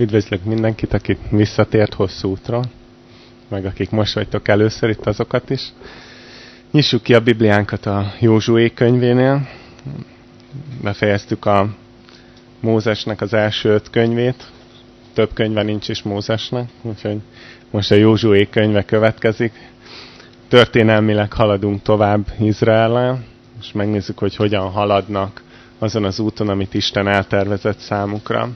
Üdvözlök mindenkit, akik visszatért hosszú útra, meg akik most vagytok először itt azokat is. Nyissuk ki a Bibliánkat a Józsué könyvénél. Befejeztük a Mózesnek az első öt könyvét. Több könyve nincs is Mózesnek, úgyhogy most a Józsué könyve következik. Történelmileg haladunk tovább Izraellel, és megnézzük, hogy hogyan haladnak azon az úton, amit Isten eltervezett számukra.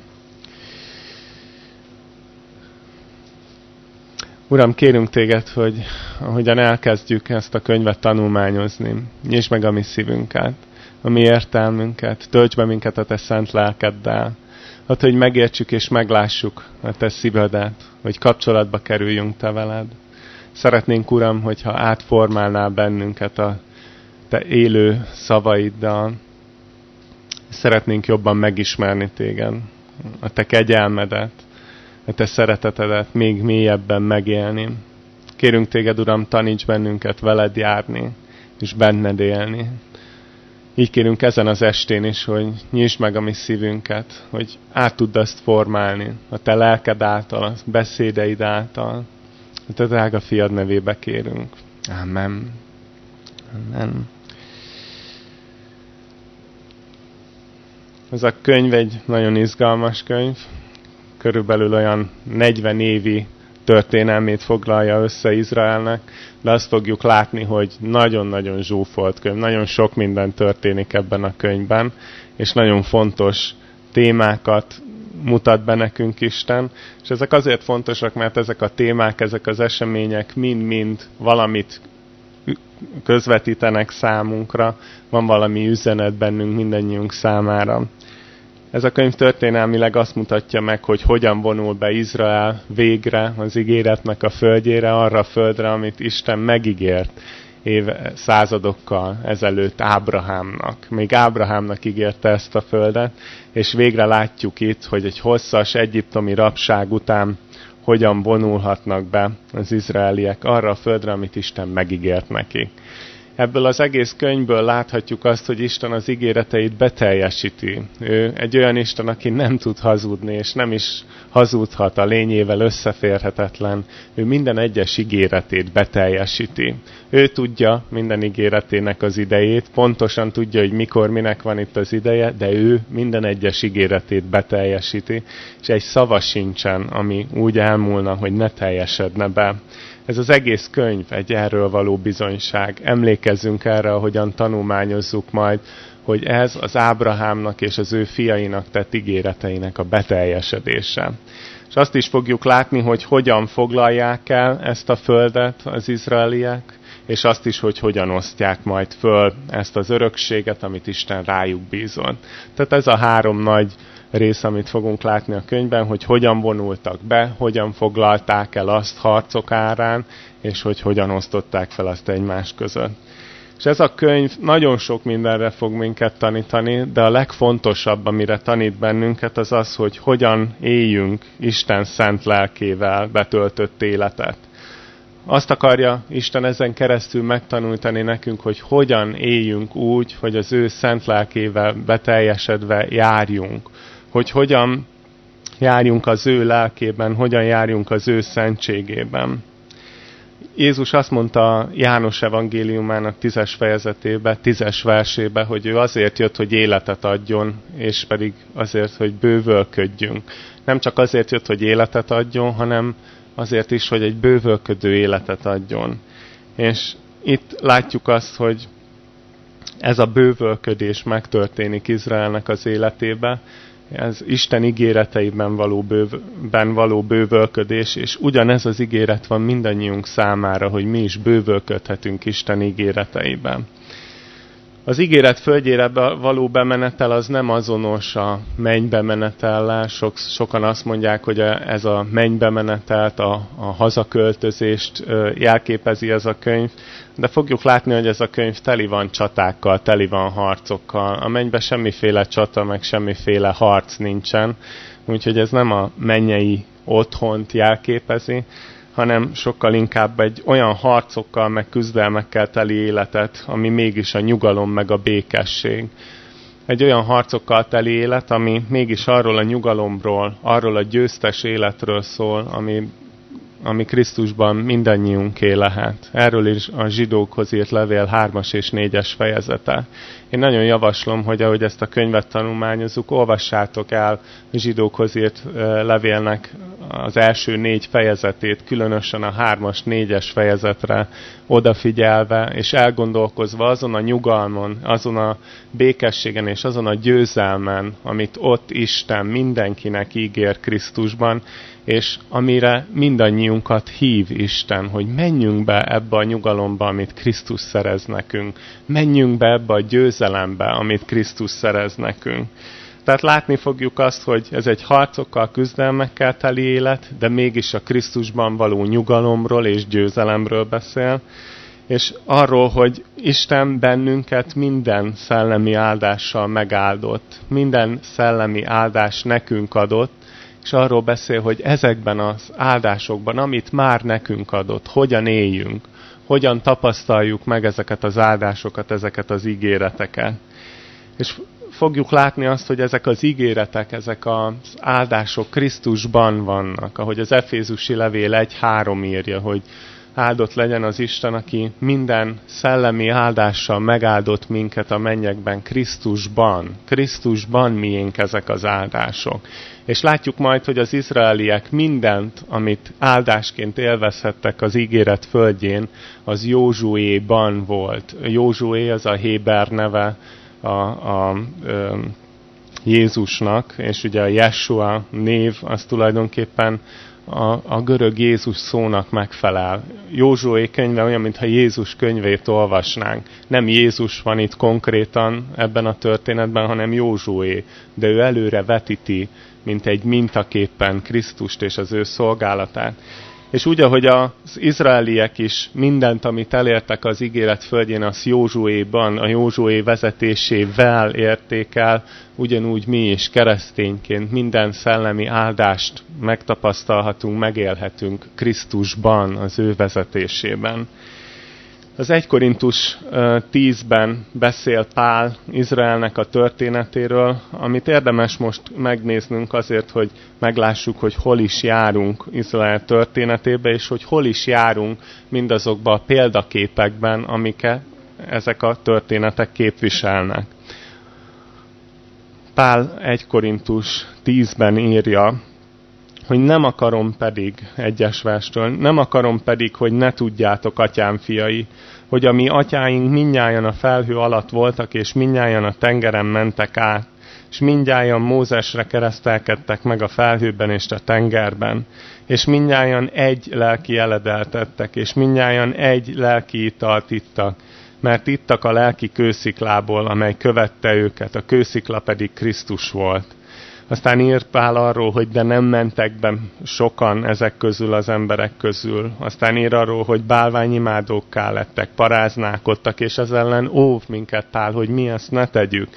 Uram, kérünk téged, hogy ahogyan elkezdjük ezt a könyvet tanulmányozni, nyisd meg a mi szívünket, a mi értelmünket, tölts be minket a te szent lelkeddel, hát, hogy megértsük és meglássuk a te szívedet, hogy kapcsolatba kerüljünk te veled. Szeretnénk, Uram, hogyha átformálnál bennünket a te élő szavaiddal. Szeretnénk jobban megismerni téged, a te kegyelmedet, a te szeretetedet még mélyebben megélni. Kérünk téged, Uram, taníts bennünket veled járni, és benned élni. Így kérünk ezen az estén is, hogy nyisd meg a mi szívünket, hogy át tudd azt formálni a te lelked által, a beszédeid által. A te drága fiad nevébe kérünk. Amen. Amen. Ez a könyv egy nagyon izgalmas könyv körülbelül olyan 40 évi történelmét foglalja össze Izraelnek, de azt fogjuk látni, hogy nagyon-nagyon zsúfolt könyv, nagyon sok minden történik ebben a könyvben, és nagyon fontos témákat mutat be nekünk Isten, és ezek azért fontosak, mert ezek a témák, ezek az események mind-mind valamit közvetítenek számunkra, van valami üzenet bennünk mindannyiunk számára. Ez a könyv történelmileg azt mutatja meg, hogy hogyan vonul be Izrael végre az ígéretnek a földjére, arra a földre, amit Isten megígért éve, századokkal ezelőtt Ábrahámnak. Még Ábrahámnak ígérte ezt a földet, és végre látjuk itt, hogy egy hosszas egyiptomi rabság után hogyan vonulhatnak be az izraeliek arra a földre, amit Isten megígért nekik. Ebből az egész könyvből láthatjuk azt, hogy Isten az ígéreteit beteljesíti. Ő egy olyan Isten, aki nem tud hazudni, és nem is hazudhat a lényével összeférhetetlen. Ő minden egyes ígéretét beteljesíti. Ő tudja minden ígéretének az idejét, pontosan tudja, hogy mikor, minek van itt az ideje, de ő minden egyes ígéretét beteljesíti, és egy szava sincsen, ami úgy elmúlna, hogy ne teljesedne be. Ez az egész könyv egy erről való bizonyság. Emlékezzünk erre, ahogyan tanulmányozzuk majd, hogy ez az Ábrahámnak és az ő fiainak tett ígéreteinek a beteljesedése. És azt is fogjuk látni, hogy hogyan foglalják el ezt a földet az izraeliek, és azt is, hogy hogyan osztják majd föl ezt az örökséget, amit Isten rájuk bízott. Tehát ez a három nagy rész, amit fogunk látni a könyvben, hogy hogyan vonultak be, hogyan foglalták el azt harcok árán, és hogy hogyan osztották fel azt egymás között. És ez a könyv nagyon sok mindenre fog minket tanítani, de a legfontosabb, amire tanít bennünket, az az, hogy hogyan éljünk Isten szent lelkével betöltött életet. Azt akarja Isten ezen keresztül megtanultani nekünk, hogy hogyan éljünk úgy, hogy az ő szent lelkével beteljesedve járjunk hogy hogyan járjunk az ő lelkében, hogyan járjunk az ő szentségében. Jézus azt mondta János evangéliumának tízes fejezetébe, tízes versébe, hogy ő azért jött, hogy életet adjon, és pedig azért, hogy bővölködjünk. Nem csak azért jött, hogy életet adjon, hanem azért is, hogy egy bővölködő életet adjon. És itt látjuk azt, hogy ez a bővölködés megtörténik Izraelnek az életébe, ez Isten ígéreteiben való, bőv, ben való bővölködés, és ugyanez az ígéret van mindannyiunk számára, hogy mi is bővölködhetünk Isten ígéreteiben. Az ígéret földjére való bemenetel az nem azonos a mennybe menetellel. Sok, sokan azt mondják, hogy ez a mennybe menetelt, a, a hazaköltözést jelképezi ez a könyv, de fogjuk látni, hogy ez a könyv teli van csatákkal, teli van harcokkal. A mennybe semmiféle csata, meg semmiféle harc nincsen, úgyhogy ez nem a mennyei otthont jelképezi, hanem sokkal inkább egy olyan harcokkal, meg küzdelmekkel teli életet, ami mégis a nyugalom, meg a békesség. egy olyan harcokkal teli élet, ami mégis arról a nyugalomról, arról a győztes életről szól, ami ami Krisztusban mindannyiunké lehet. Erről is a zsidókhoz írt levél 3-as és 4-es fejezete. Én nagyon javaslom, hogy ahogy ezt a könyvet tanulmányozunk, olvassátok el a zsidókhoz írt levélnek az első négy fejezetét, különösen a 3-as, 4-es fejezetre odafigyelve, és elgondolkozva azon a nyugalmon, azon a békességen és azon a győzelmen, amit ott Isten mindenkinek ígér Krisztusban, és amire mindannyiunkat hív Isten, hogy menjünk be ebbe a nyugalomba, amit Krisztus szerez nekünk. Menjünk be ebbe a győzelembe, amit Krisztus szerez nekünk. Tehát látni fogjuk azt, hogy ez egy harcokkal, küzdelmekkel teli élet, de mégis a Krisztusban való nyugalomról és győzelemről beszél, és arról, hogy Isten bennünket minden szellemi áldással megáldott, minden szellemi áldás nekünk adott, és arról beszél, hogy ezekben az áldásokban, amit már nekünk adott, hogyan éljünk, hogyan tapasztaljuk meg ezeket az áldásokat, ezeket az ígéreteket. És fogjuk látni azt, hogy ezek az ígéretek, ezek az áldások Krisztusban vannak, ahogy az Efézusi levél 1-3 írja, hogy áldott legyen az Isten, aki minden szellemi áldással megáldott minket a mennyekben Krisztusban. Krisztusban miénk ezek az áldások. És látjuk majd, hogy az izraeliek mindent, amit áldásként élvezhettek az ígéret földjén, az Józsuéban volt. Józsué az a Héber neve a, a, a Jézusnak, és ugye a Yeshua név az tulajdonképpen a, a görög Jézus szónak megfelel. Józsué könyve olyan, mintha Jézus könyvét olvasnánk. Nem Jézus van itt konkrétan ebben a történetben, hanem Józsué, de ő előre vetíti mint egy mintaképpen Krisztust és az ő szolgálatát. És úgy, ahogy az izraeliek is mindent, amit elértek az ígéret földjén, az Józsuéban, a Józsué vezetésével érték el, ugyanúgy mi is keresztényként minden szellemi áldást megtapasztalhatunk, megélhetünk Krisztusban, az ő vezetésében. Az 1 Korintus 10-ben beszél Pál Izraelnek a történetéről, amit érdemes most megnéznünk azért, hogy meglássuk, hogy hol is járunk Izrael történetébe, és hogy hol is járunk mindazokban a példaképekben, amiket ezek a történetek képviselnek. Pál 1 Korintus 10-ben írja, hogy nem akarom pedig, egyes verstől, nem akarom pedig, hogy ne tudjátok, atyám fiai, hogy a mi atyáink minnyáján a felhő alatt voltak, és minnyáján a tengeren mentek át, és mindjárt Mózesre keresztelkedtek meg a felhőben és a tengerben, és mindjárt egy lelki eledeltettek, és mindjárt egy lelki italt ittak, mert ittak a lelki kősziklából, amely követte őket, a kőszikla pedig Krisztus volt. Aztán írt Pál arról, hogy de nem mentek be sokan ezek közül az emberek közül. Aztán ír arról, hogy bálványimádókká lettek, paráználkodtak, és ez ellen óv minket Pál, hogy mi ezt ne tegyük.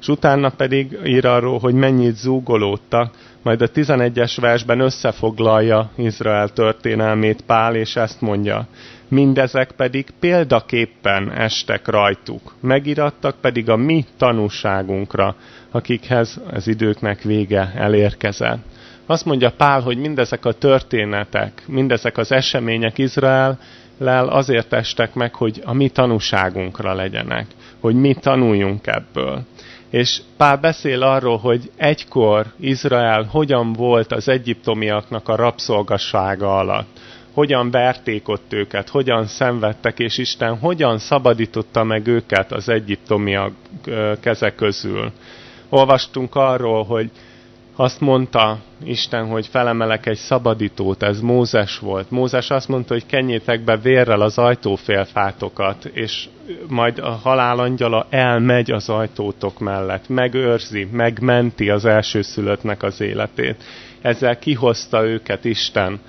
És utána pedig ír arról, hogy mennyit zúgolódtak, majd a 11-es versben összefoglalja Izrael történelmét Pál, és ezt mondja. Mindezek pedig példaképpen estek rajtuk, megirattak pedig a mi tanúságunkra, akikhez az időknek vége elérkezett. Azt mondja Pál, hogy mindezek a történetek, mindezek az események Izrael lel azért estek meg, hogy a mi tanúságunkra legyenek, hogy mi tanuljunk ebből. És Pál beszél arról, hogy egykor Izrael hogyan volt az egyiptomiaknak a rabszolgassága alatt, hogyan verték ott őket, hogyan szenvedtek, és Isten hogyan szabadította meg őket az egyiptomiak keze közül olvastunk arról, hogy azt mondta Isten, hogy felemelek egy szabadítót, ez Mózes volt. Mózes azt mondta, hogy kenjétek be vérrel az ajtófélfátokat, és majd a halálangyala elmegy az ajtótok mellett, megőrzi, megmenti az elsőszülöttnek az életét. Ezzel kihozta őket Isten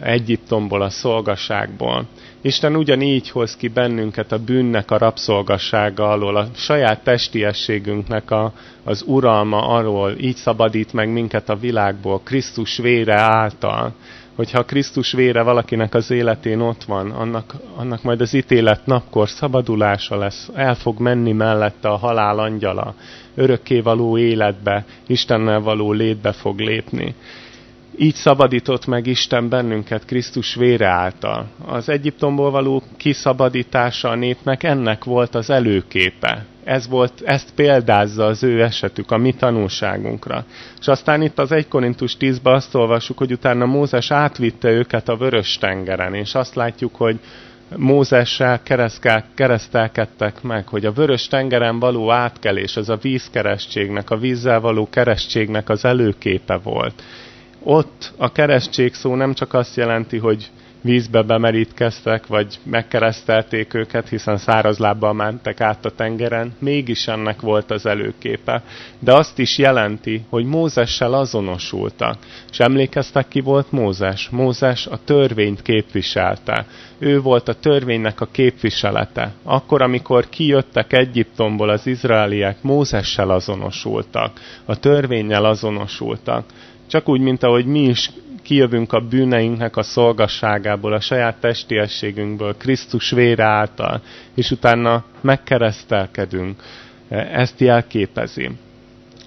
Egyiptomból, a szolgaságból. Isten ugyanígy hoz ki bennünket a bűnnek a rabszolgassága alól, a saját testiességünknek a, az uralma alól, így szabadít meg minket a világból, Krisztus vére által, hogyha Krisztus vére valakinek az életén ott van, annak, annak majd az ítélet napkor szabadulása lesz, el fog menni mellette a halál angyala, örökké való életbe, Istennel való létbe fog lépni. Így szabadított meg Isten bennünket Krisztus vére által. Az Egyiptomból való kiszabadítása a népnek ennek volt az előképe. Ez volt, ezt példázza az ő esetük, a mi tanulságunkra. És aztán itt az 1 Korintus 10-ben azt olvassuk, hogy utána Mózes átvitte őket a vörös tengeren, és azt látjuk, hogy Mózessel keresztelkedtek meg, hogy a vörös tengeren való átkelés, az a vízkeresztségnek, a vízzel való keresztségnek az előképe volt ott a keresztség szó nem csak azt jelenti, hogy vízbe bemerítkeztek, vagy megkeresztelték őket, hiszen száraz lábbal mentek át a tengeren, mégis ennek volt az előképe. De azt is jelenti, hogy Mózessel azonosultak. És emlékeztek, ki volt Mózes? Mózes a törvényt képviselte. Ő volt a törvénynek a képviselete. Akkor, amikor kijöttek Egyiptomból az izraeliek, Mózessel azonosultak. A törvényel azonosultak. Csak úgy, mint ahogy mi is kijövünk a bűneinknek a szolgasságából, a saját testiességünkből, Krisztus vére által, és utána megkeresztelkedünk. Ezt jelképezi.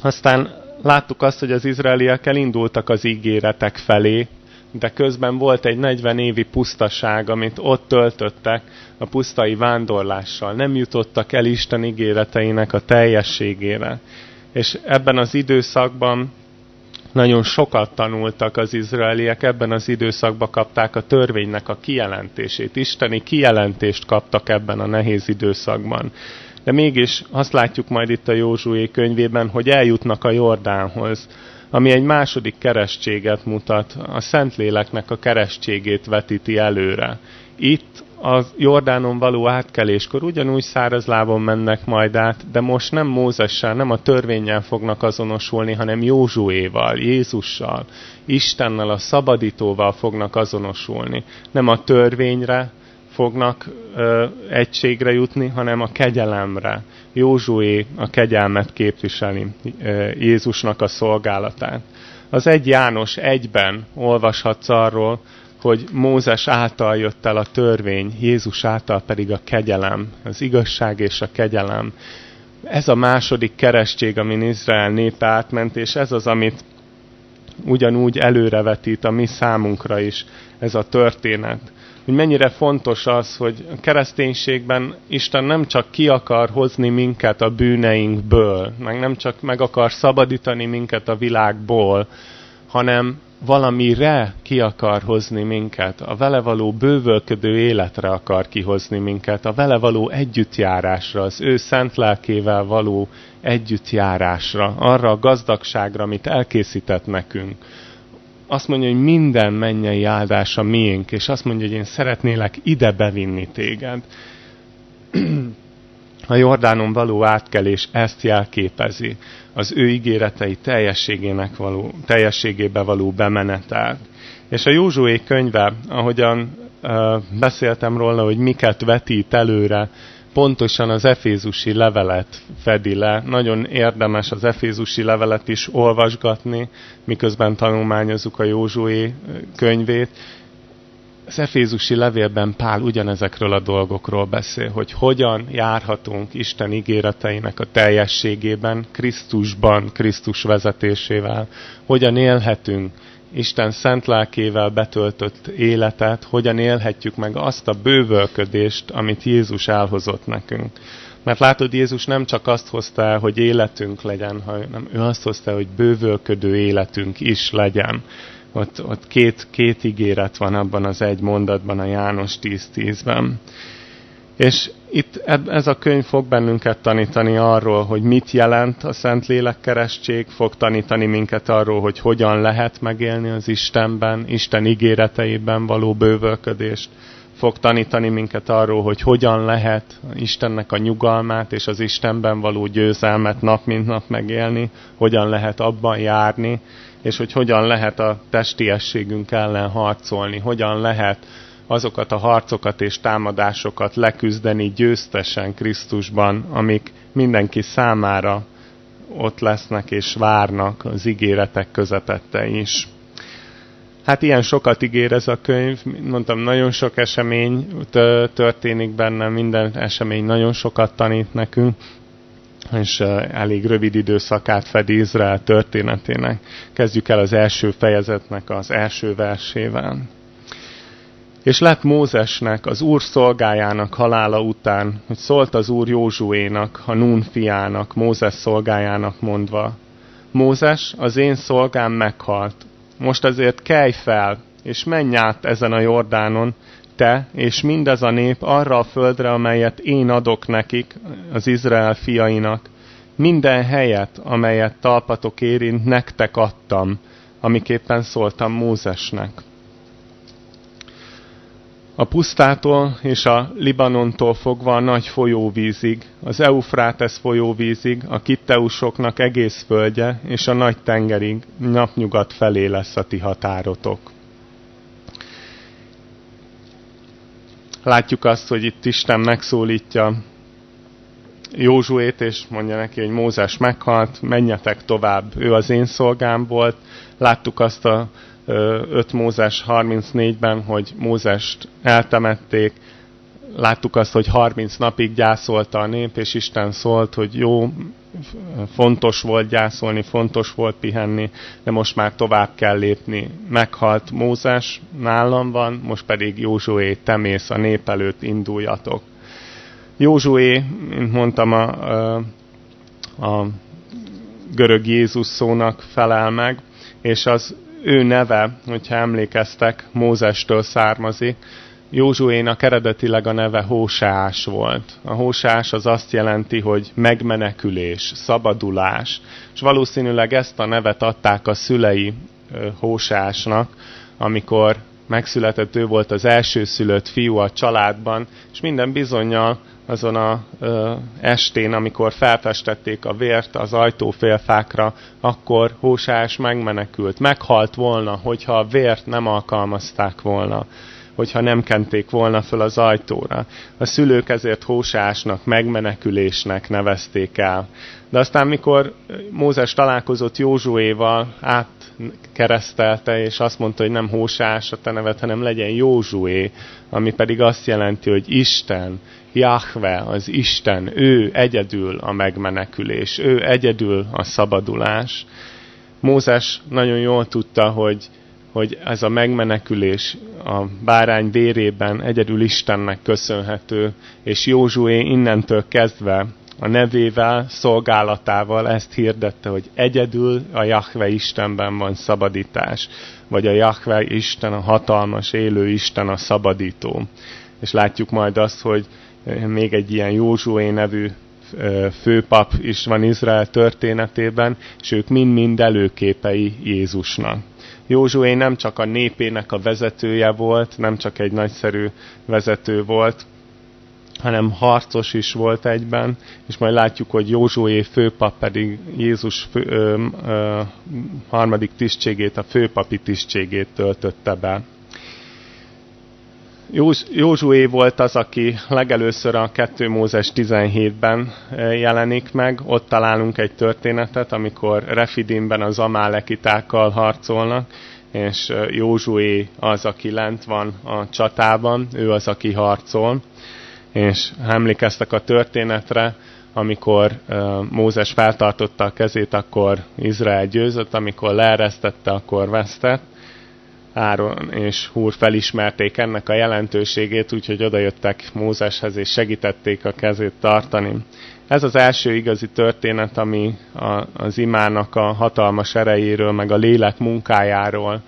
Aztán láttuk azt, hogy az izraeliek elindultak az ígéretek felé, de közben volt egy 40 évi pusztaság, amit ott töltöttek a pusztai vándorlással. Nem jutottak el Isten ígéreteinek a teljességére. És ebben az időszakban nagyon sokat tanultak az izraeliek, ebben az időszakban kapták a törvénynek a kijelentését. Isteni kijelentést kaptak ebben a nehéz időszakban. De mégis azt látjuk majd itt a Józsué könyvében, hogy eljutnak a Jordánhoz, ami egy második keresztséget mutat, a Szentléleknek a keresztségét vetíti előre. Itt a Jordánon való átkeléskor ugyanúgy száraz lábon mennek majd át, de most nem Mózessel, nem a törvényen fognak azonosulni, hanem Józsuéval, Jézussal, Istennel, a szabadítóval fognak azonosulni. Nem a törvényre fognak ö, egységre jutni, hanem a kegyelemre. Józsué a kegyelmet képviseli ö, Jézusnak a szolgálatát. Az egy János egyben olvashatsz arról, hogy Mózes által jött el a törvény, Jézus által pedig a kegyelem, az igazság és a kegyelem. Ez a második keresztség, amin Izrael népe átment, és ez az, amit ugyanúgy előrevetít a mi számunkra is ez a történet. Hogy mennyire fontos az, hogy a kereszténységben Isten nem csak ki akar hozni minket a bűneinkből, meg nem csak meg akar szabadítani minket a világból, hanem valamire ki akar hozni minket, a vele való bővölködő életre akar kihozni minket, a vele való együttjárásra, az ő szent lelkével való együttjárásra, arra a gazdagságra, amit elkészített nekünk. Azt mondja, hogy minden mennyei áldása miénk, és azt mondja, hogy én szeretnélek ide bevinni téged. A Jordánon való átkelés ezt jelképezi az ő ígéretei teljességének való, teljességébe való bemenetel. És a Józsué könyve, ahogyan uh, beszéltem róla, hogy miket vetít előre, pontosan az efézusi levelet fedi le. Nagyon érdemes az efézusi levelet is olvasgatni, miközben tanulmányozzuk a Józsué könyvét, az Efézusi levélben Pál ugyanezekről a dolgokról beszél, hogy hogyan járhatunk Isten ígéreteinek a teljességében, Krisztusban, Krisztus vezetésével, hogyan élhetünk Isten szent lelkével betöltött életet, hogyan élhetjük meg azt a bővölködést, amit Jézus elhozott nekünk. Mert látod, Jézus nem csak azt hozta el, hogy életünk legyen, hanem ő azt hozta, hogy bővölködő életünk is legyen ott, ott két, két ígéret van abban az egy mondatban, a János 10.10-ben. És itt ez a könyv fog bennünket tanítani arról, hogy mit jelent a Szentlélek keresztség, fog tanítani minket arról, hogy hogyan lehet megélni az Istenben, Isten ígéreteiben való bővölködést, fog tanítani minket arról, hogy hogyan lehet Istennek a nyugalmát és az Istenben való győzelmet nap mint nap megélni, hogyan lehet abban járni, és hogy hogyan lehet a testiességünk ellen harcolni, hogyan lehet azokat a harcokat és támadásokat leküzdeni győztesen Krisztusban, amik mindenki számára ott lesznek és várnak az ígéretek közepette is. Hát ilyen sokat ígér ez a könyv, mondtam, nagyon sok esemény történik benne, minden esemény nagyon sokat tanít nekünk, és elég rövid időszakát fedi Izrael történetének. Kezdjük el az első fejezetnek az első versével. És lett Mózesnek, az Úr szolgájának halála után, hogy szólt az Úr Józsuénak, a Nun fiának, Mózes szolgájának mondva, Mózes, az én szolgám meghalt. Most azért kelj fel, és menj át ezen a Jordánon, te és mindez a nép arra a földre, amelyet én adok nekik, az Izrael fiainak, minden helyet, amelyet talpatok érint, nektek adtam, amiképpen szóltam Mózesnek. A pusztától és a Libanontól fogva a nagy folyóvízig, az Eufrátesz folyóvízig, a kitteusoknak egész földje, és a nagy tengerig napnyugat felé lesz a ti határotok. Látjuk azt, hogy itt Isten megszólítja Józsuét, és mondja neki, hogy Mózes meghalt, menjetek tovább, ő az én szolgám volt. Láttuk azt a 5 Mózes 34-ben, hogy Mózest eltemették, láttuk azt, hogy 30 napig gyászolta a nép, és Isten szólt, hogy jó, fontos volt gyászolni, fontos volt pihenni, de most már tovább kell lépni. Meghalt Mózes, nálam van, most pedig Józsué, temész a nép előtt, induljatok. Józsué, mint mondtam, a, a, görög Jézus szónak felel meg, és az ő neve, hogyha emlékeztek, Mózestől származik. Józsuénak eredetileg a neve Hósás volt. A Hósás az azt jelenti, hogy megmenekülés, szabadulás. És valószínűleg ezt a nevet adták a szülei Hósásnak, amikor megszületett, ő volt az első szülött fiú a családban, és minden bizonyal azon a ö, estén, amikor felfestették a vért az ajtófélfákra, akkor Hósás megmenekült. Meghalt volna, hogyha a vért nem alkalmazták volna hogyha nem kenték volna föl az ajtóra. A szülők ezért Hósásnak, megmenekülésnek nevezték el. De aztán, mikor Mózes találkozott Józsuéval, átkeresztelte, és azt mondta, hogy nem Hósás a te nevet, hanem legyen Józsué, ami pedig azt jelenti, hogy Isten, Jahve, az Isten, ő egyedül a megmenekülés, ő egyedül a szabadulás. Mózes nagyon jól tudta, hogy, hogy ez a megmenekülés a bárány vérében egyedül Istennek köszönhető, és Józsué innentől kezdve a nevével, szolgálatával ezt hirdette, hogy egyedül a Jahve Istenben van szabadítás, vagy a Jahve Isten, a hatalmas, élő Isten, a szabadító. És látjuk majd azt, hogy még egy ilyen Józsué nevű főpap is van Izrael történetében, és ők mind-mind előképei Jézusnak. Józsué nem csak a népének a vezetője volt, nem csak egy nagyszerű vezető volt, hanem harcos is volt egyben, és majd látjuk, hogy Józsué főpap pedig Jézus fő, ö, ö, harmadik tisztségét, a főpapi tisztségét töltötte be. Józsué volt az, aki legelőször a 2 Mózes 17-ben jelenik meg. Ott találunk egy történetet, amikor Refidimben az amálekitákkal harcolnak, és Józsué az, aki lent van a csatában, ő az, aki harcol. És emlékeztek a történetre, amikor uh, Mózes feltartotta a kezét, akkor Izrael győzött, amikor leeresztette, akkor vesztett Áron és Húr felismerték ennek a jelentőségét, úgyhogy odajöttek Mózeshez és segítették a kezét tartani. Ez az első igazi történet, ami a, az imának a hatalmas erejéről, meg a lélek munkájáról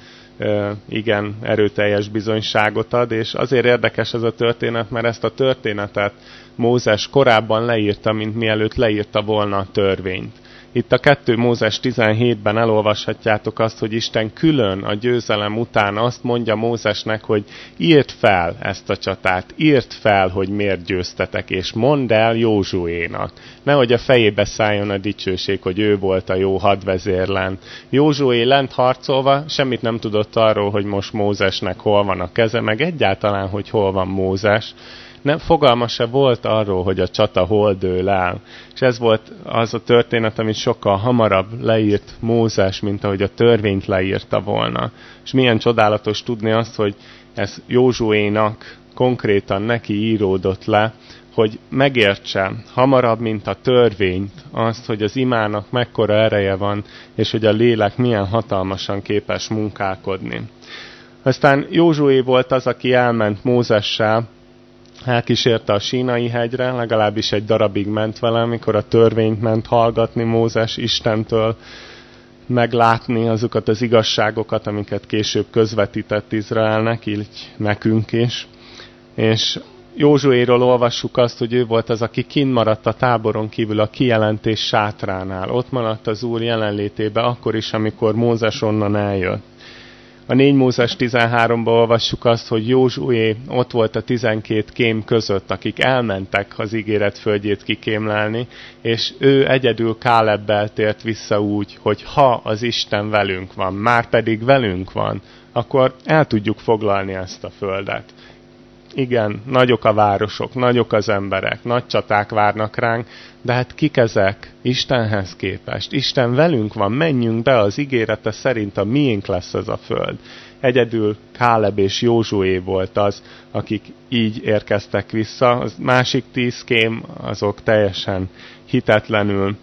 igen erőteljes bizonyságot ad, és azért érdekes ez a történet, mert ezt a történetet Mózes korábban leírta, mint mielőtt leírta volna a törvényt. Itt a 2 Mózes 17-ben elolvashatjátok azt, hogy Isten külön a győzelem után azt mondja Mózesnek, hogy írd fel ezt a csatát, írd fel, hogy miért győztetek, és mondd el Józsuénak. Nehogy a fejébe szálljon a dicsőség, hogy ő volt a jó hadvezér lent. Józsué lent harcolva semmit nem tudott arról, hogy most Mózesnek hol van a keze, meg egyáltalán, hogy hol van Mózes Nem fogalma se volt arról, hogy a csata hol dől el. És ez volt az a történet, amit sokkal hamarabb leírt Mózes, mint ahogy a törvényt leírta volna. És milyen csodálatos tudni azt, hogy ez Józsuénak konkrétan neki íródott le, hogy megértse hamarabb, mint a törvényt, azt, hogy az imának mekkora ereje van, és hogy a lélek milyen hatalmasan képes munkálkodni. Aztán Józsué volt az, aki elment Mózessel, elkísérte a sínai hegyre, legalábbis egy darabig ment vele, amikor a törvényt ment hallgatni Mózes Istentől, meglátni azokat az igazságokat, amiket később közvetített Izraelnek, így nekünk is. És Józsuéról olvassuk azt, hogy ő volt az, aki kint maradt a táboron kívül a kijelentés sátránál. Ott maradt az Úr jelenlétébe akkor is, amikor Mózes onnan eljött. A 4 Mózes 13-ban olvassuk azt, hogy Józsué ott volt a 12 kém között, akik elmentek az ígéret földjét kikémlelni, és ő egyedül Kálebbel tért vissza úgy, hogy ha az Isten velünk van, már pedig velünk van, akkor el tudjuk foglalni ezt a földet. Igen, nagyok a városok, nagyok az emberek, nagy csaták várnak ránk, de hát kik ezek Istenhez képest? Isten velünk van, menjünk be az ígérete szerint, a miénk lesz ez a föld. Egyedül Káleb és Józsué volt az, akik így érkeztek vissza. Az másik tíz kém, azok teljesen hitetlenül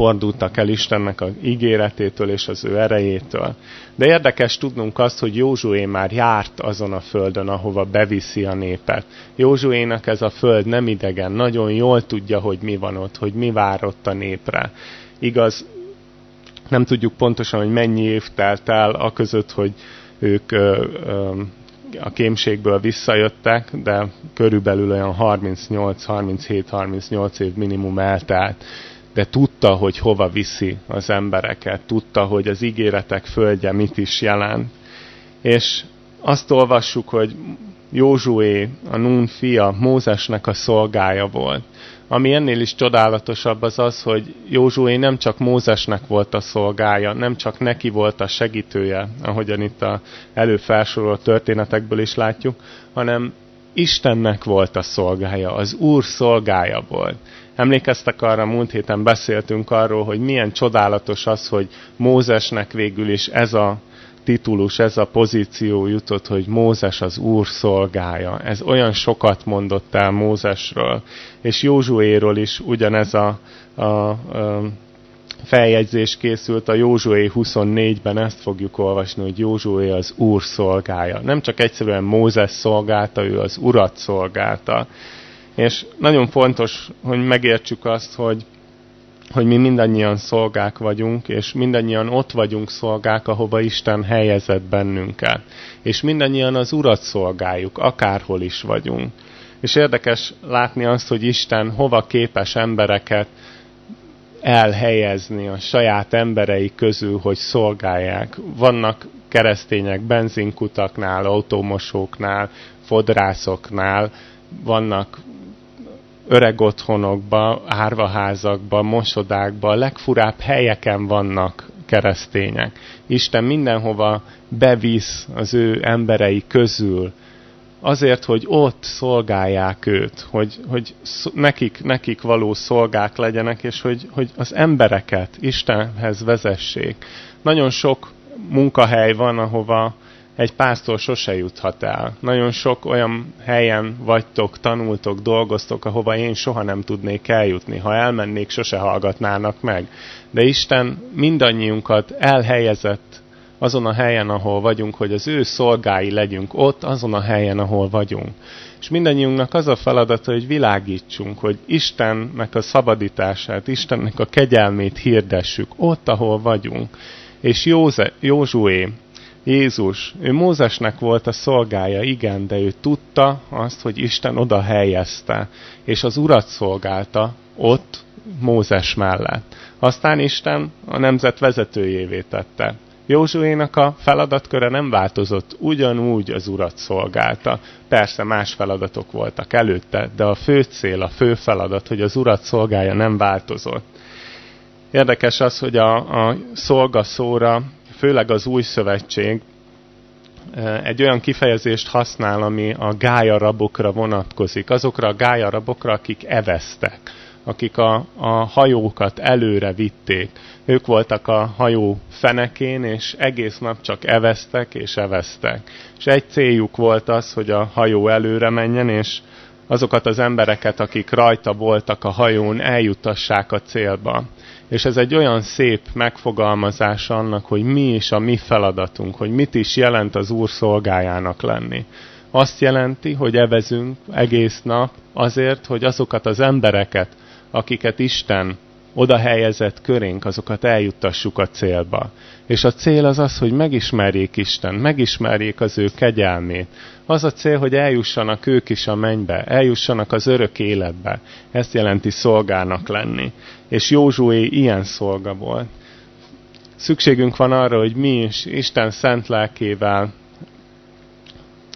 fordultak el Istennek az ígéretétől és az ő erejétől. De érdekes tudnunk azt, hogy Józsué már járt azon a földön, ahova beviszi a népet. Józsuénak ez a föld nem idegen, nagyon jól tudja, hogy mi van ott, hogy mi vár ott a népre. Igaz, nem tudjuk pontosan, hogy mennyi év telt el a között, hogy ők ö, ö, a kémségből visszajöttek, de körülbelül olyan 38-37-38 év minimum eltelt de tudta, hogy hova viszi az embereket, tudta, hogy az ígéretek földje mit is jelent. És azt olvassuk, hogy Józsué, a Nun fia, Mózesnek a szolgája volt. Ami ennél is csodálatosabb az az, hogy Józsué nem csak Mózesnek volt a szolgája, nem csak neki volt a segítője, ahogyan itt a előfelsorolt történetekből is látjuk, hanem Istennek volt a szolgája, az Úr szolgája volt. Emlékeztek arra, múlt héten beszéltünk arról, hogy milyen csodálatos az, hogy Mózesnek végül is ez a titulus, ez a pozíció jutott, hogy Mózes az Úr szolgája. Ez olyan sokat mondott el Mózesről, és Józsuéről is ugyanez a, a, a feljegyzés készült a Józsué 24-ben, ezt fogjuk olvasni, hogy Józsué az Úr szolgája. Nem csak egyszerűen Mózes szolgálta, ő az Urat szolgálta. És nagyon fontos, hogy megértsük azt, hogy, hogy mi mindannyian szolgák vagyunk, és mindannyian ott vagyunk szolgák, ahova Isten helyezett bennünket. És mindannyian az Urat szolgáljuk, akárhol is vagyunk. És érdekes látni azt, hogy Isten hova képes embereket elhelyezni a saját emberei közül, hogy szolgálják. Vannak keresztények benzinkutaknál, automosóknál, fodrászoknál, vannak öreg otthonokba, árvaházakba, mosodákba, legfurább helyeken vannak keresztények. Isten mindenhova bevisz az ő emberei közül, azért, hogy ott szolgálják őt, hogy, hogy nekik, nekik való szolgák legyenek, és hogy, hogy az embereket Istenhez vezessék. Nagyon sok munkahely van, ahova egy pásztor sose juthat el. Nagyon sok olyan helyen vagytok, tanultok, dolgoztok, ahova én soha nem tudnék eljutni. Ha elmennék, sose hallgatnának meg. De Isten mindannyiunkat elhelyezett azon a helyen, ahol vagyunk, hogy az ő szolgái legyünk ott, azon a helyen, ahol vagyunk. És mindannyiunknak az a feladata, hogy világítsunk, hogy Istennek a szabadítását, Istennek a kegyelmét hirdessük ott, ahol vagyunk. És Józe, Józsué Jézus, ő Mózesnek volt a szolgája, igen, de ő tudta azt, hogy Isten oda helyezte, és az urat szolgálta ott Mózes mellett. Aztán Isten a nemzet vezetőjévé tette. Józsuénak a feladatköre nem változott, ugyanúgy az urat szolgálta. Persze más feladatok voltak előtte, de a fő cél, a fő feladat, hogy az urat szolgálja nem változott. Érdekes az, hogy a, a szolga szóra főleg az új szövetség egy olyan kifejezést használ, ami a gályarabokra vonatkozik. Azokra a gályarabokra, akik eveztek, akik a, a hajókat előre vitték. Ők voltak a hajó fenekén, és egész nap csak eveztek és eveztek. És egy céljuk volt az, hogy a hajó előre menjen, és azokat az embereket, akik rajta voltak a hajón, eljutassák a célba. És ez egy olyan szép megfogalmazás annak, hogy mi is a mi feladatunk, hogy mit is jelent az Úr szolgájának lenni. Azt jelenti, hogy evezünk egész nap azért, hogy azokat az embereket, akiket Isten oda helyezett körénk, azokat eljuttassuk a célba. És a cél az az, hogy megismerjék Isten, megismerjék az ő kegyelmét. Az a cél, hogy eljussanak ők is a mennybe, eljussanak az örök életbe. Ezt jelenti szolgának lenni. És Józsué ilyen szolga volt. Szükségünk van arra, hogy mi is Isten szent lelkével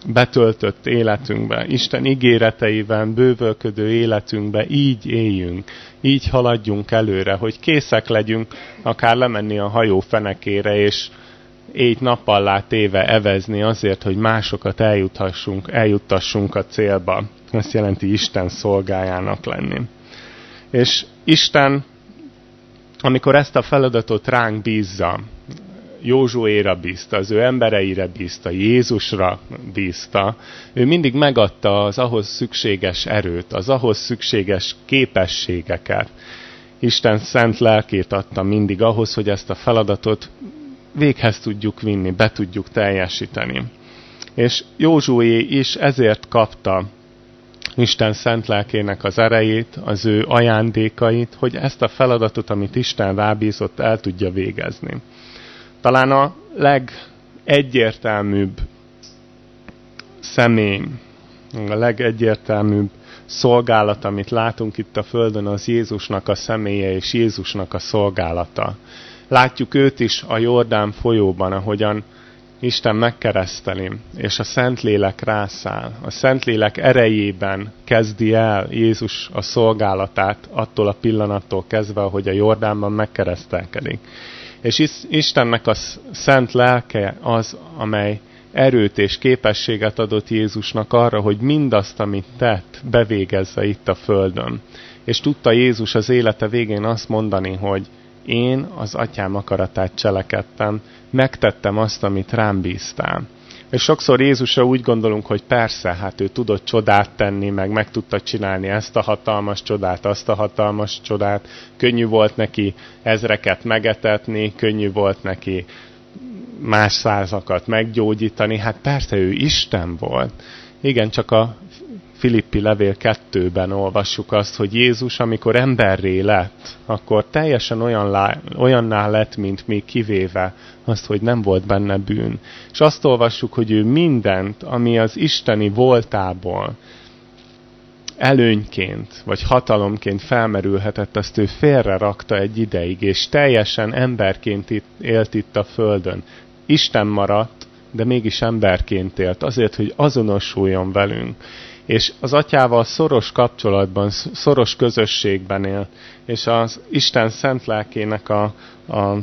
betöltött életünkbe, Isten ígéreteiben bővölködő életünkbe így éljünk, így haladjunk előre, hogy készek legyünk akár lemenni a hajó fenekére, és így nappal téve evezni azért, hogy másokat eljuthassunk, eljuttassunk a célba. Ezt jelenti Isten szolgájának lenni. És Isten, amikor ezt a feladatot ránk bízza, Józsuéra bízta, az ő embereire bízta, Jézusra bízta, ő mindig megadta az ahhoz szükséges erőt, az ahhoz szükséges képességeket. Isten szent lelkét adta mindig ahhoz, hogy ezt a feladatot véghez tudjuk vinni, be tudjuk teljesíteni. És Józsué is ezért kapta Isten szent lelkének az erejét, az ő ajándékait, hogy ezt a feladatot, amit Isten rábízott, el tudja végezni. Talán a legegyértelműbb személy, a legegyértelműbb szolgálat, amit látunk itt a Földön, az Jézusnak a személye és Jézusnak a szolgálata. Látjuk őt is a Jordán folyóban, ahogyan Isten megkereszteli, és a Szentlélek rászáll. A Szentlélek erejében kezdi el Jézus a szolgálatát attól a pillanattól kezdve, hogy a Jordánban megkeresztelkedik. És Istennek a szent lelke az, amely erőt és képességet adott Jézusnak arra, hogy mindazt, amit tett, bevégezze itt a földön. És tudta Jézus az élete végén azt mondani, hogy én az atyám akaratát cselekedtem, megtettem azt, amit rám bíztál. És sokszor Jézusra úgy gondolunk, hogy persze, hát ő tudott csodát tenni, meg meg tudta csinálni ezt a hatalmas csodát, azt a hatalmas csodát. Könnyű volt neki ezreket megetetni, könnyű volt neki más százakat meggyógyítani. Hát persze ő Isten volt. Igen, csak a Filippi levél 2-ben olvassuk azt, hogy Jézus, amikor emberré lett, akkor teljesen olyan lá, olyanná lett, mint mi kivéve azt, hogy nem volt benne bűn. És azt olvassuk, hogy ő mindent, ami az isteni voltából előnyként, vagy hatalomként felmerülhetett, azt ő félre rakta egy ideig, és teljesen emberként itt, élt itt a földön. Isten maradt, de mégis emberként élt, azért, hogy azonosuljon velünk és az atyával szoros kapcsolatban, szoros közösségben él, és az Isten szent lelkének a, a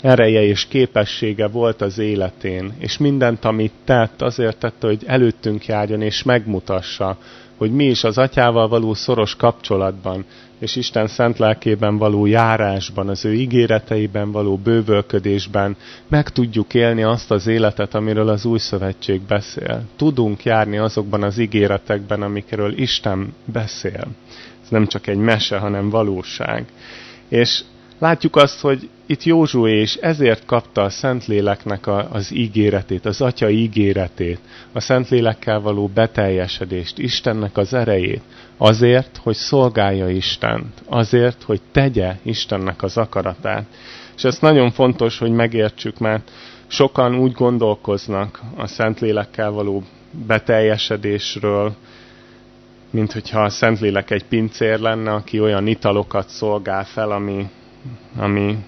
ereje és képessége volt az életén, és mindent, amit tett, azért tette, hogy előttünk járjon és megmutassa, hogy mi is az atyával való szoros kapcsolatban, és Isten szent lelkében való járásban, az ő ígéreteiben való bővölködésben meg tudjuk élni azt az életet, amiről az új szövetség beszél. Tudunk járni azokban az ígéretekben, amikről Isten beszél. Ez nem csak egy mese, hanem valóság. És Látjuk azt, hogy itt Józsué is ezért kapta a Szentléleknek a, az ígéretét, az Atya ígéretét, a Szentlélekkel való beteljesedést, Istennek az erejét, azért, hogy szolgálja Istent, azért, hogy tegye Istennek az akaratát. És ez nagyon fontos, hogy megértsük, mert sokan úgy gondolkoznak a Szentlélekkel való beteljesedésről, mint hogyha a Szentlélek egy pincér lenne, aki olyan italokat szolgál fel, ami ami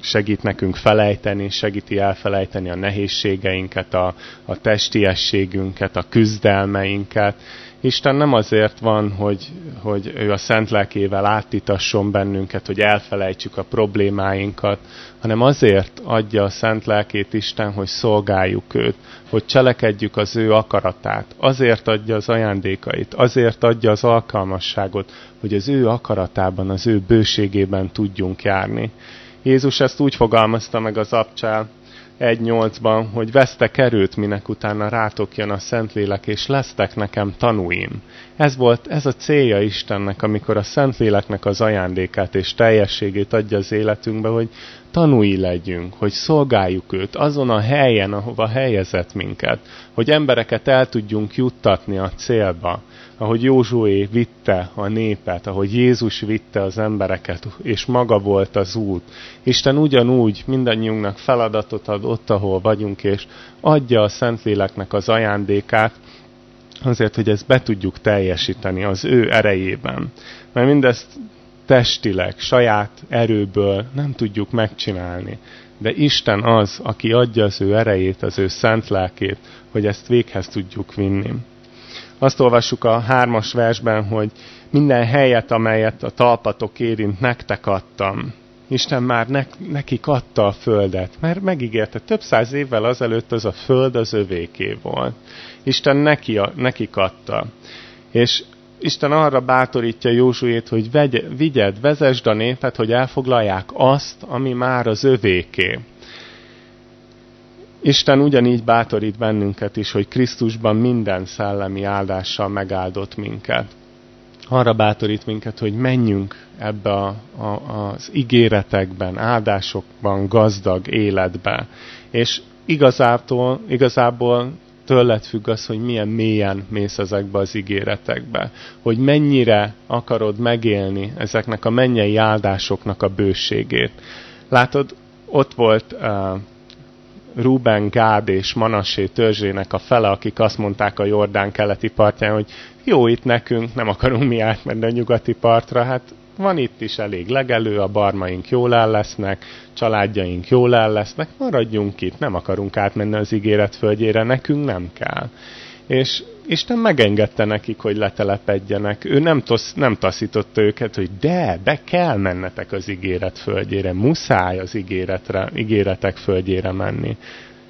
segít nekünk felejteni, segíti elfelejteni a nehézségeinket, a, a testiességünket, a küzdelmeinket, Isten nem azért van, hogy, hogy ő a szent lelkével áttitasson bennünket, hogy elfelejtsük a problémáinkat, hanem azért adja a szent lelkét Isten, hogy szolgáljuk őt, hogy cselekedjük az ő akaratát. Azért adja az ajándékait, azért adja az alkalmasságot, hogy az ő akaratában, az ő bőségében tudjunk járni. Jézus ezt úgy fogalmazta meg az abcsál, 1.8-ban, hogy vesztek erőt, minek utána rátok jön a Szentlélek, és lesztek nekem tanúim. Ez volt, ez a célja Istennek, amikor a Szentléleknek az ajándékát és teljességét adja az életünkbe, hogy tanúi legyünk, hogy szolgáljuk őt azon a helyen, ahova helyezett minket, hogy embereket el tudjunk juttatni a célba, ahogy Józsué vitte a népet, ahogy Jézus vitte az embereket, és maga volt az út. Isten ugyanúgy mindannyiunknak feladatot ad ott, ahol vagyunk, és adja a Szentléleknek az ajándékát, azért, hogy ezt be tudjuk teljesíteni az ő erejében. Mert mindezt testileg, saját erőből nem tudjuk megcsinálni. De Isten az, aki adja az ő erejét, az ő szent lelkét, hogy ezt véghez tudjuk vinni. Azt olvassuk a hármas versben, hogy minden helyet, amelyet a talpatok érint, nektek adtam. Isten már ne, nekik adta a földet, mert megígérte, több száz évvel azelőtt az a föld az övéké volt. Isten neki, nekik adta. És Isten arra bátorítja Józsuét, hogy vegy, vigyed, vezesd a népet, hogy elfoglalják azt, ami már az övéké. Isten ugyanígy bátorít bennünket is, hogy Krisztusban minden szellemi áldással megáldott minket. Arra bátorít minket, hogy menjünk ebbe a, a, az ígéretekben, áldásokban, gazdag életbe. És igazából, igazából tőled függ az, hogy milyen mélyen mész ezekbe az ígéretekbe. Hogy mennyire akarod megélni ezeknek a mennyei áldásoknak a bőségét. Látod, ott volt uh, Ruben, Gád és Manassé törzsének a fele, akik azt mondták a Jordán keleti partján, hogy jó itt nekünk, nem akarunk mi átmenni a nyugati partra, hát van itt is elég legelő, a barmaink jól el lesznek, családjaink jól el lesznek, maradjunk itt, nem akarunk átmenni az ígéret földjére, nekünk nem kell. És Isten megengedte nekik, hogy letelepedjenek. Ő nem, tosz, nem taszította őket, hogy de, be kell mennetek az ígéret földjére, muszáj az ígéretre, ígéretek földjére menni.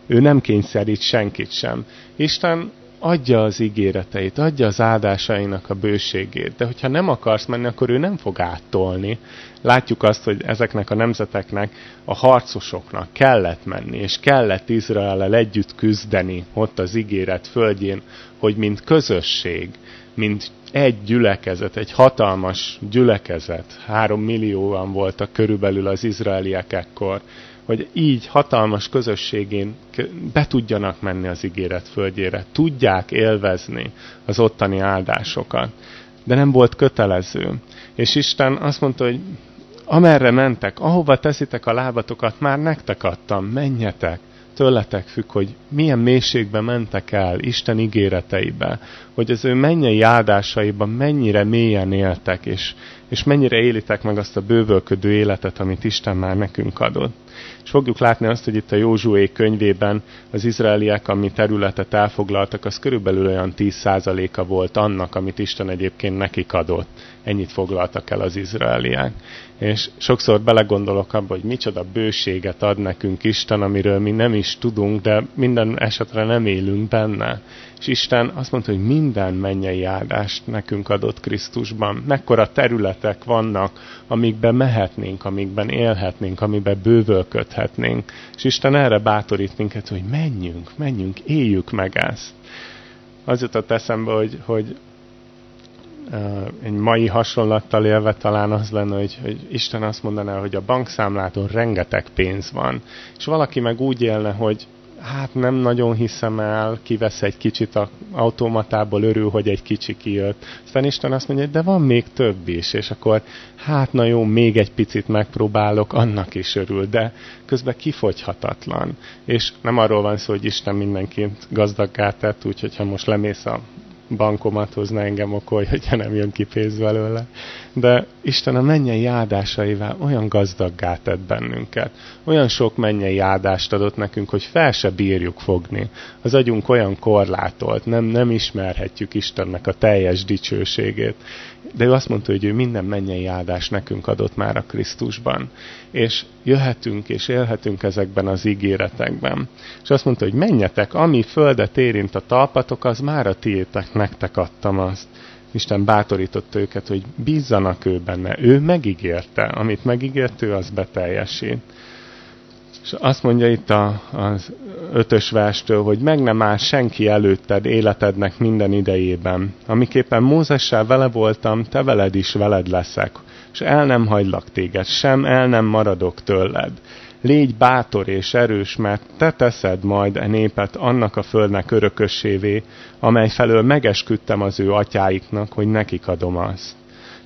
Ő nem kényszerít senkit sem. Isten adja az ígéreteit, adja az áldásainak a bőségét, de hogyha nem akarsz menni, akkor ő nem fog áttolni. Látjuk azt, hogy ezeknek a nemzeteknek, a harcosoknak kellett menni, és kellett Izraellel együtt küzdeni ott az ígéret földjén, hogy mint közösség, mint egy gyülekezet, egy hatalmas gyülekezet, három millióan voltak körülbelül az izraeliek ekkor, hogy így hatalmas közösségén be tudjanak menni az ígéret földjére, tudják élvezni az ottani áldásokat. De nem volt kötelező. És Isten azt mondta, hogy amerre mentek, ahova teszitek a lábatokat, már nektek adtam, menjetek tőletek függ, hogy milyen mélységbe mentek el Isten ígéreteibe, hogy az ő mennyei áldásaiban mennyire mélyen éltek, és, és mennyire élitek meg azt a bővölködő életet, amit Isten már nekünk adott. És fogjuk látni azt, hogy itt a Józsué könyvében az izraeliek, ami területet elfoglaltak, az körülbelül olyan 10%-a volt annak, amit Isten egyébként nekik adott. Ennyit foglaltak el az izraeliek. És sokszor belegondolok abba, hogy micsoda bőséget ad nekünk Isten, amiről mi nem is tudunk, de minden esetre nem élünk benne. És Isten azt mondta, hogy minden mennyei áldást nekünk adott Krisztusban. Mekkora területek vannak, amikben mehetnénk, amikben élhetnénk, amiben bővölködhetnénk. És Isten erre bátorít minket, hogy menjünk, menjünk, éljük meg ezt. Az jutott eszembe, hogy, hogy egy mai hasonlattal élve talán az lenne, hogy, hogy Isten azt mondaná, hogy a bankszámlától rengeteg pénz van. És valaki meg úgy élne, hogy hát nem nagyon hiszem el, kivesz egy kicsit a automatából, örül, hogy egy kicsi kijött. Aztán Isten azt mondja, de van még több is, és akkor hát na jó, még egy picit megpróbálok, annak is örül, de közben kifogyhatatlan. És nem arról van szó, hogy Isten mindenként gazdaggá tett, úgyhogy ha most lemész a bankomathoz ne engem okolj, hogyha nem jön ki pénz belőle. De Isten a mennyei áldásaival olyan gazdaggá tett bennünket. Olyan sok mennyei áldást adott nekünk, hogy fel se bírjuk fogni. Az agyunk olyan korlátolt, nem, nem ismerhetjük Istennek a teljes dicsőségét de ő azt mondta, hogy ő minden mennyei áldás nekünk adott már a Krisztusban. És jöhetünk és élhetünk ezekben az ígéretekben. És azt mondta, hogy menjetek, ami földet érint a talpatok, az már a tiétek, nektek adtam azt. Isten bátorította őket, hogy bízzanak ő benne. Ő megígérte, amit megígért, ő az beteljesít. És azt mondja itt a, az ötös verstől, hogy meg nem áll senki előtted életednek minden idejében. Amiképpen Mózessel vele voltam, te veled is veled leszek, és el nem hagylak téged, sem el nem maradok tőled. Légy bátor és erős, mert te teszed majd a népet annak a földnek örökössévé, amely felől megesküdtem az ő atyáiknak, hogy nekik adom azt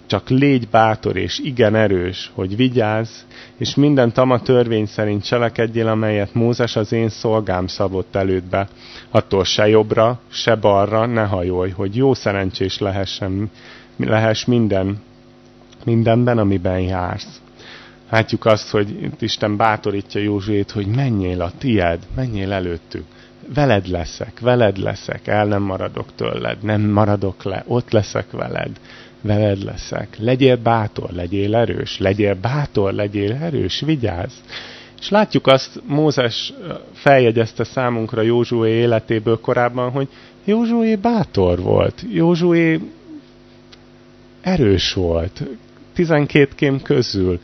csak légy bátor és igen erős, hogy vigyázz, és minden tama törvény szerint cselekedjél, amelyet Mózes az én szolgám szabott elődbe. Attól se jobbra, se balra ne hajolj, hogy jó szerencsés lehessen, lehess minden, mindenben, amiben jársz. Látjuk azt, hogy itt Isten bátorítja Józsuét, hogy menjél a tied, menjél előttük. Veled leszek, veled leszek, el nem maradok tőled, nem maradok le, ott leszek veled veled leszek. Legyél bátor, legyél erős, legyél bátor, legyél erős, vigyázz. És látjuk azt, Mózes feljegyezte számunkra Józsué életéből korábban, hogy Józsué bátor volt, Józsué erős volt, 12 kém közül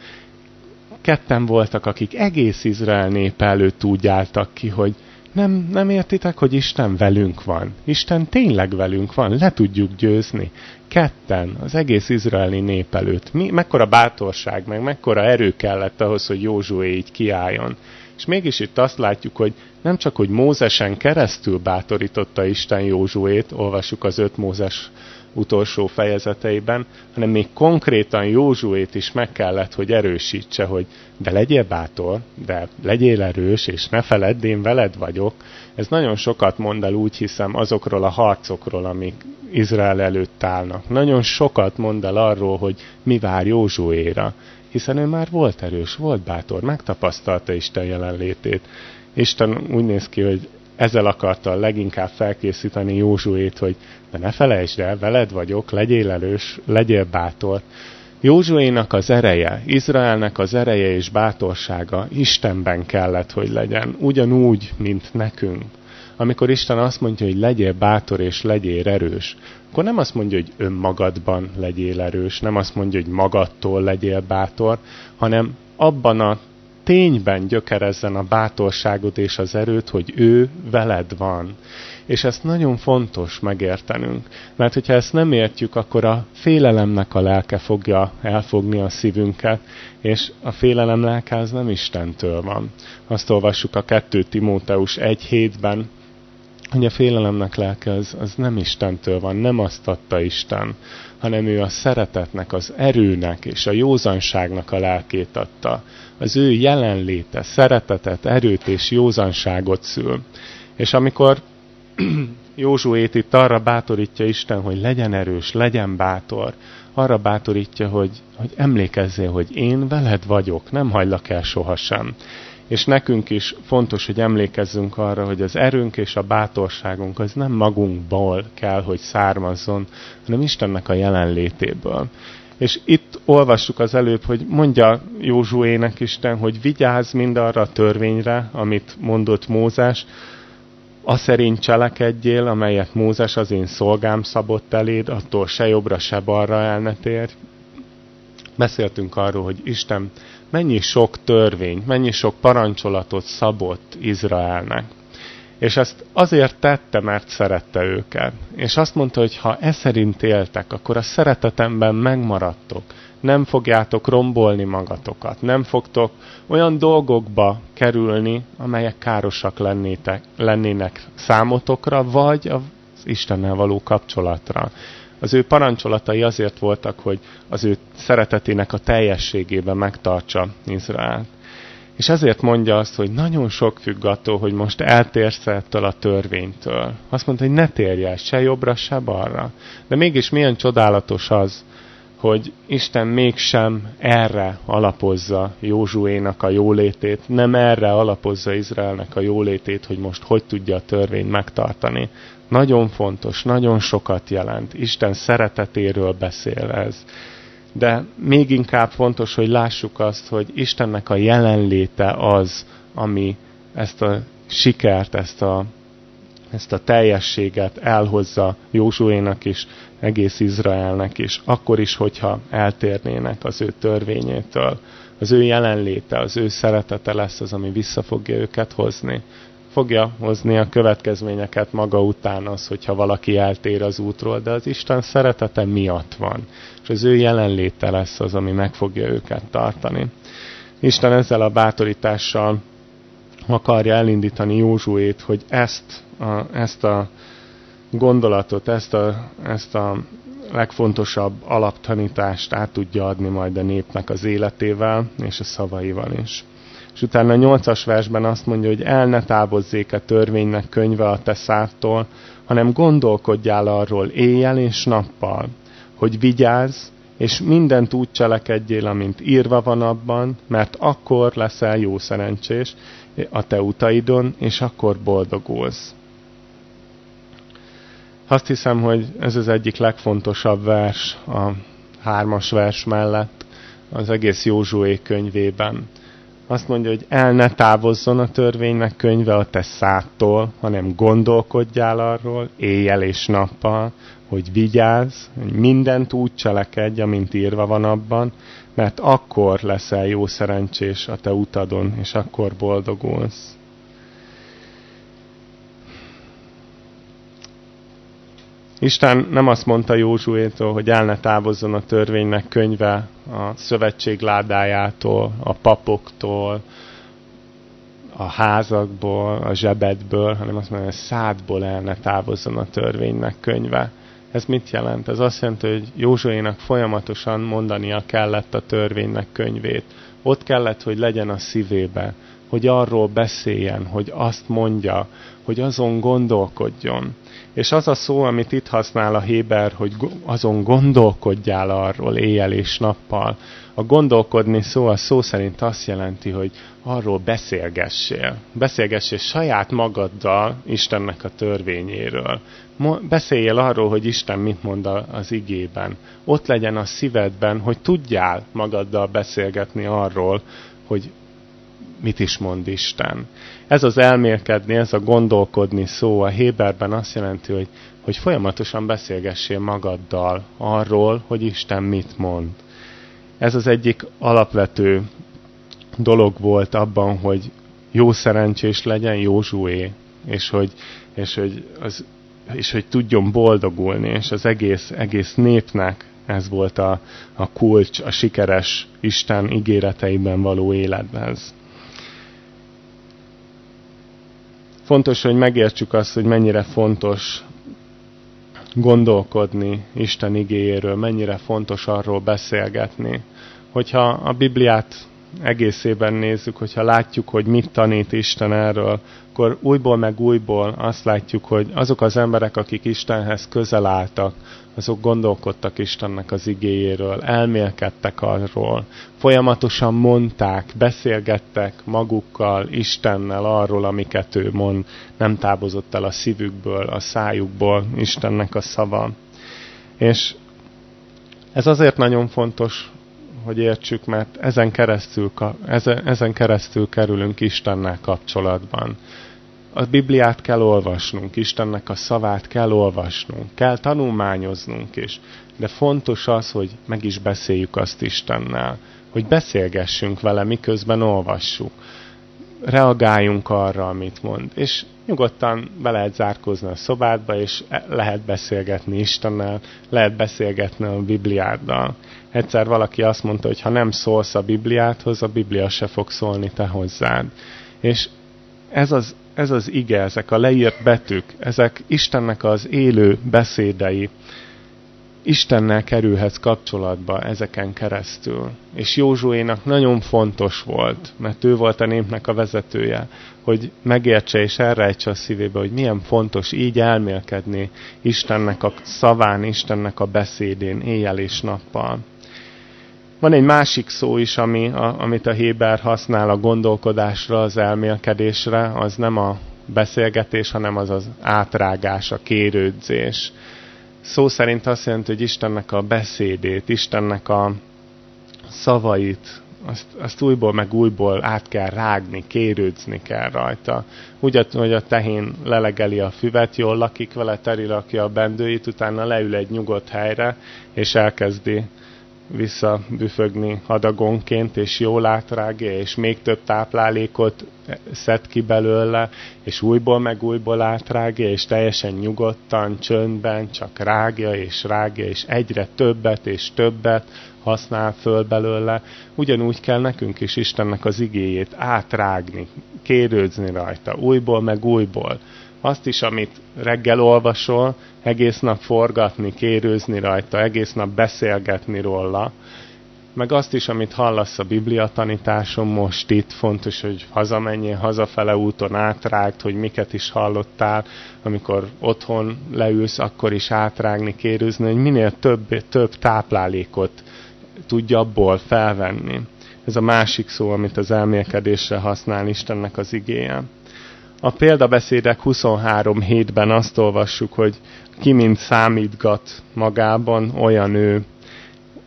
ketten voltak, akik egész Izrael népe előtt úgy álltak ki, hogy nem, nem értitek, hogy Isten velünk van. Isten tényleg velünk van, le tudjuk győzni. Ketten, az egész izraeli nép előtt. Mi, mekkora bátorság, meg mekkora erő kellett ahhoz, hogy Józsué így kiálljon. És mégis itt azt látjuk, hogy nem csak, hogy Mózesen keresztül bátorította Isten Józsuét, olvassuk az öt Mózes utolsó fejezeteiben, hanem még konkrétan Józsuét is meg kellett, hogy erősítse, hogy de legyél bátor, de legyél erős, és ne feledd, én veled vagyok. Ez nagyon sokat mond el, úgy hiszem, azokról a harcokról, amik Izrael előtt állnak. Nagyon sokat mond el arról, hogy mi vár Józsuéra, hiszen ő már volt erős, volt bátor, megtapasztalta Isten jelenlétét. Isten úgy néz ki, hogy ezzel akarta leginkább felkészíteni Józsuét, hogy de ne felejtsd el, veled vagyok, legyél erős, legyél bátor. Józsuénak az ereje, Izraelnek az ereje és bátorsága Istenben kellett, hogy legyen, ugyanúgy, mint nekünk. Amikor Isten azt mondja, hogy legyél bátor és legyél erős, akkor nem azt mondja, hogy önmagadban legyél erős, nem azt mondja, hogy magadtól legyél bátor, hanem abban a tényben gyökerezzen a bátorságod és az erőt, hogy ő veled van. És ezt nagyon fontos megértenünk, mert hogyha ezt nem értjük, akkor a félelemnek a lelke fogja elfogni a szívünket, és a félelem lelke az nem Istentől van. Azt olvassuk a 2 Timóteus 1.7-ben, hogy a félelemnek lelke az, az nem Istentől van, nem azt adta Isten, hanem ő a szeretetnek, az erőnek és a józanságnak a lelkét adta. Az ő jelenléte, szeretetet, erőt és józanságot szül. És amikor Józsuét itt arra bátorítja Isten, hogy legyen erős, legyen bátor, arra bátorítja, hogy, hogy emlékezzél, hogy én veled vagyok, nem hagylak el sohasem. És nekünk is fontos, hogy emlékezzünk arra, hogy az erőnk és a bátorságunk az nem magunkból kell, hogy származzon, hanem Istennek a jelenlétéből. És itt olvassuk az előbb, hogy mondja Józsuének Isten, hogy vigyázz mind arra a törvényre, amit mondott Mózes, a szerint cselekedjél, amelyet Mózes az én szolgám szabott eléd, attól se jobbra, se balra el ne térj. Beszéltünk arról, hogy Isten mennyi sok törvény, mennyi sok parancsolatot szabott Izraelnek. És ezt azért tette, mert szerette őket. És azt mondta, hogy ha e szerint éltek, akkor a szeretetemben megmaradtok. Nem fogjátok rombolni magatokat. Nem fogtok olyan dolgokba kerülni, amelyek károsak lennétek, lennének számotokra, vagy az Istennel való kapcsolatra. Az ő parancsolatai azért voltak, hogy az ő szeretetének a teljességében megtartsa Izrael. És ezért mondja azt, hogy nagyon sok függ attól, hogy most eltérsz ettől a törvénytől. Azt mondta, hogy ne térj el se jobbra, se balra. De mégis milyen csodálatos az, hogy Isten mégsem erre alapozza Józsuénak a jólétét, nem erre alapozza Izraelnek a jólétét, hogy most hogy tudja a törvényt megtartani. Nagyon fontos, nagyon sokat jelent. Isten szeretetéről beszél ez. De még inkább fontos, hogy lássuk azt, hogy Istennek a jelenléte az, ami ezt a sikert, ezt a, ezt a teljességet elhozza Józsuénak is, egész Izraelnek is, akkor is, hogyha eltérnének az ő törvényétől. Az ő jelenléte, az ő szeretete lesz az, ami vissza fogja őket hozni. Fogja hozni a következményeket maga után az, hogyha valaki eltér az útról, de az Isten szeretete miatt van. És az ő jelenléte lesz az, ami meg fogja őket tartani. Isten ezzel a bátorítással akarja elindítani Józsuét, hogy ezt a, ezt a gondolatot, ezt a, ezt a legfontosabb alaptanítást át tudja adni majd a népnek az életével és a szavaival is. És utána a nyolcas versben azt mondja, hogy el ne távozzék a törvénynek könyve a te szártól, hanem gondolkodjál arról éjjel és nappal, hogy vigyázz, és mindent úgy cselekedjél, amint írva van abban, mert akkor leszel jó szerencsés a te utaidon, és akkor boldogulsz. Azt hiszem, hogy ez az egyik legfontosabb vers a hármas vers mellett az egész Józsué könyvében. Azt mondja, hogy el ne távozzon a törvénynek könyve a te szától, hanem gondolkodjál arról éjjel és nappal, hogy vigyázz, hogy mindent úgy cselekedj, amint írva van abban, mert akkor leszel jó szerencsés a te utadon, és akkor boldogulsz. Isten nem azt mondta Józsuétól, hogy el ne távozzon a törvénynek könyve a szövetség ládájától, a papoktól, a házakból, a zsebedből, hanem azt mondja, hogy a szádból el ne távozzon a törvénynek könyve. Ez mit jelent? Ez azt jelenti, hogy Józsuénak folyamatosan mondania kellett a törvénynek könyvét. Ott kellett, hogy legyen a szívébe, hogy arról beszéljen, hogy azt mondja, hogy azon gondolkodjon. És az a szó, amit itt használ a Héber, hogy azon gondolkodjál arról éjjel és nappal. A gondolkodni szó a szó szerint azt jelenti, hogy arról beszélgessél. Beszélgessél saját magaddal Istennek a törvényéről. Beszéljél arról, hogy Isten mit mond az igében. Ott legyen a szívedben, hogy tudjál magaddal beszélgetni arról, hogy mit is mond Isten. Ez az elmélkedni, ez a gondolkodni szó a Héberben azt jelenti, hogy, hogy folyamatosan beszélgessél magaddal arról, hogy Isten mit mond. Ez az egyik alapvető dolog volt abban, hogy jó szerencsés legyen Józsué, és hogy, és hogy, az, és hogy tudjon boldogulni, és az egész, egész népnek ez volt a, a kulcs a sikeres Isten ígéreteiben való élethez. Fontos, hogy megértsük azt, hogy mennyire fontos gondolkodni Isten igéjéről, mennyire fontos arról beszélgetni. Hogyha a Bibliát egészében nézzük, hogyha látjuk, hogy mit tanít Isten erről, akkor újból meg újból azt látjuk, hogy azok az emberek, akik Istenhez közel álltak, azok gondolkodtak Istennek az igéjéről, elmélkedtek arról, folyamatosan mondták, beszélgettek magukkal, Istennel arról, amiket ő mond, nem távozott el a szívükből, a szájukból Istennek a szava. És ez azért nagyon fontos, hogy értsük, mert ezen keresztül, ezen, keresztül kerülünk Istennel kapcsolatban. A Bibliát kell olvasnunk, Istennek a szavát kell olvasnunk, kell tanulmányoznunk is, de fontos az, hogy meg is beszéljük azt Istennel, hogy beszélgessünk vele, miközben olvassuk. Reagáljunk arra, amit mond. És nyugodtan be lehet zárkózni a szobádba, és lehet beszélgetni Istennel, lehet beszélgetni a Bibliáddal. Egyszer valaki azt mondta, hogy ha nem szólsz a Bibliáthoz, a Biblia se fog szólni te hozzád. És ez az, ez az ige, ezek a leírt betűk, ezek Istennek az élő beszédei. Istennel kerülhetsz kapcsolatba ezeken keresztül. És Józsuénak nagyon fontos volt, mert ő volt a népnek a vezetője, hogy megértse és elrejtse a szívébe, hogy milyen fontos így elmélkedni Istennek a szaván, Istennek a beszédén, éjjel és nappal. Van egy másik szó is, ami, a, amit a Héber használ a gondolkodásra, az elmélkedésre, az nem a beszélgetés, hanem az az átrágás, a kérődzés szó szerint azt jelenti, hogy Istennek a beszédét, Istennek a szavait, azt, azt újból meg újból át kell rágni, kérődzni kell rajta. Úgy, hogy a tehén lelegeli a füvet, jól lakik vele, teri a bendőit, utána leül egy nyugodt helyre, és elkezdi visszabüfögni hadagonként, és jól átrágja, és még több táplálékot szed ki belőle, és újból meg újból átrágja, és teljesen nyugodtan, csöndben csak rágja és rágja, és egyre többet és többet használ föl belőle. Ugyanúgy kell nekünk is Istennek az igéjét átrágni, kérődzni rajta, újból meg újból azt is, amit reggel olvasol, egész nap forgatni, kérőzni rajta, egész nap beszélgetni róla, meg azt is, amit hallasz a Biblia tanításon most itt, fontos, hogy hazamenjél, hazafele úton átrágd, hogy miket is hallottál, amikor otthon leülsz, akkor is átrágni, kérőzni, hogy minél több, több táplálékot tudja abból felvenni. Ez a másik szó, amit az elmélkedésre használ Istennek az igéje. A példabeszédek 23 hétben azt olvassuk, hogy ki mind számítgat magában, olyan ő.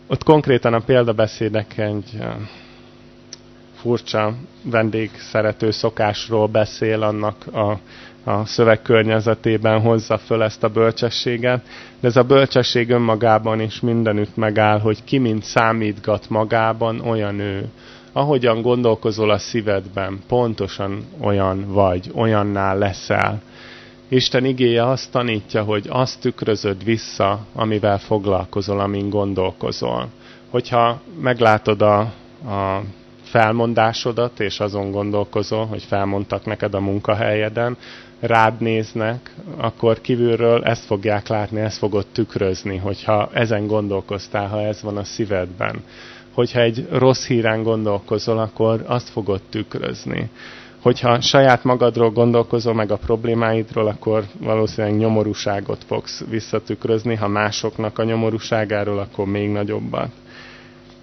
Ott konkrétan a példabeszédek egy furcsa vendégszerető szokásról beszél, annak a, a szöveg környezetében hozza föl ezt a bölcsességet, de ez a bölcsesség önmagában is mindenütt megáll, hogy ki mind számítgat magában, olyan ő ahogyan gondolkozol a szívedben, pontosan olyan vagy, olyanná leszel. Isten igéje azt tanítja, hogy azt tükrözöd vissza, amivel foglalkozol, amin gondolkozol. Hogyha meglátod a, a felmondásodat, és azon gondolkozol, hogy felmondtak neked a munkahelyeden, rád néznek, akkor kívülről ezt fogják látni, ezt fogod tükrözni, hogyha ezen gondolkoztál, ha ez van a szívedben hogyha egy rossz híren gondolkozol, akkor azt fogod tükrözni. Hogyha saját magadról gondolkozol, meg a problémáidról, akkor valószínűleg nyomorúságot fogsz visszatükrözni, ha másoknak a nyomorúságáról, akkor még nagyobbat.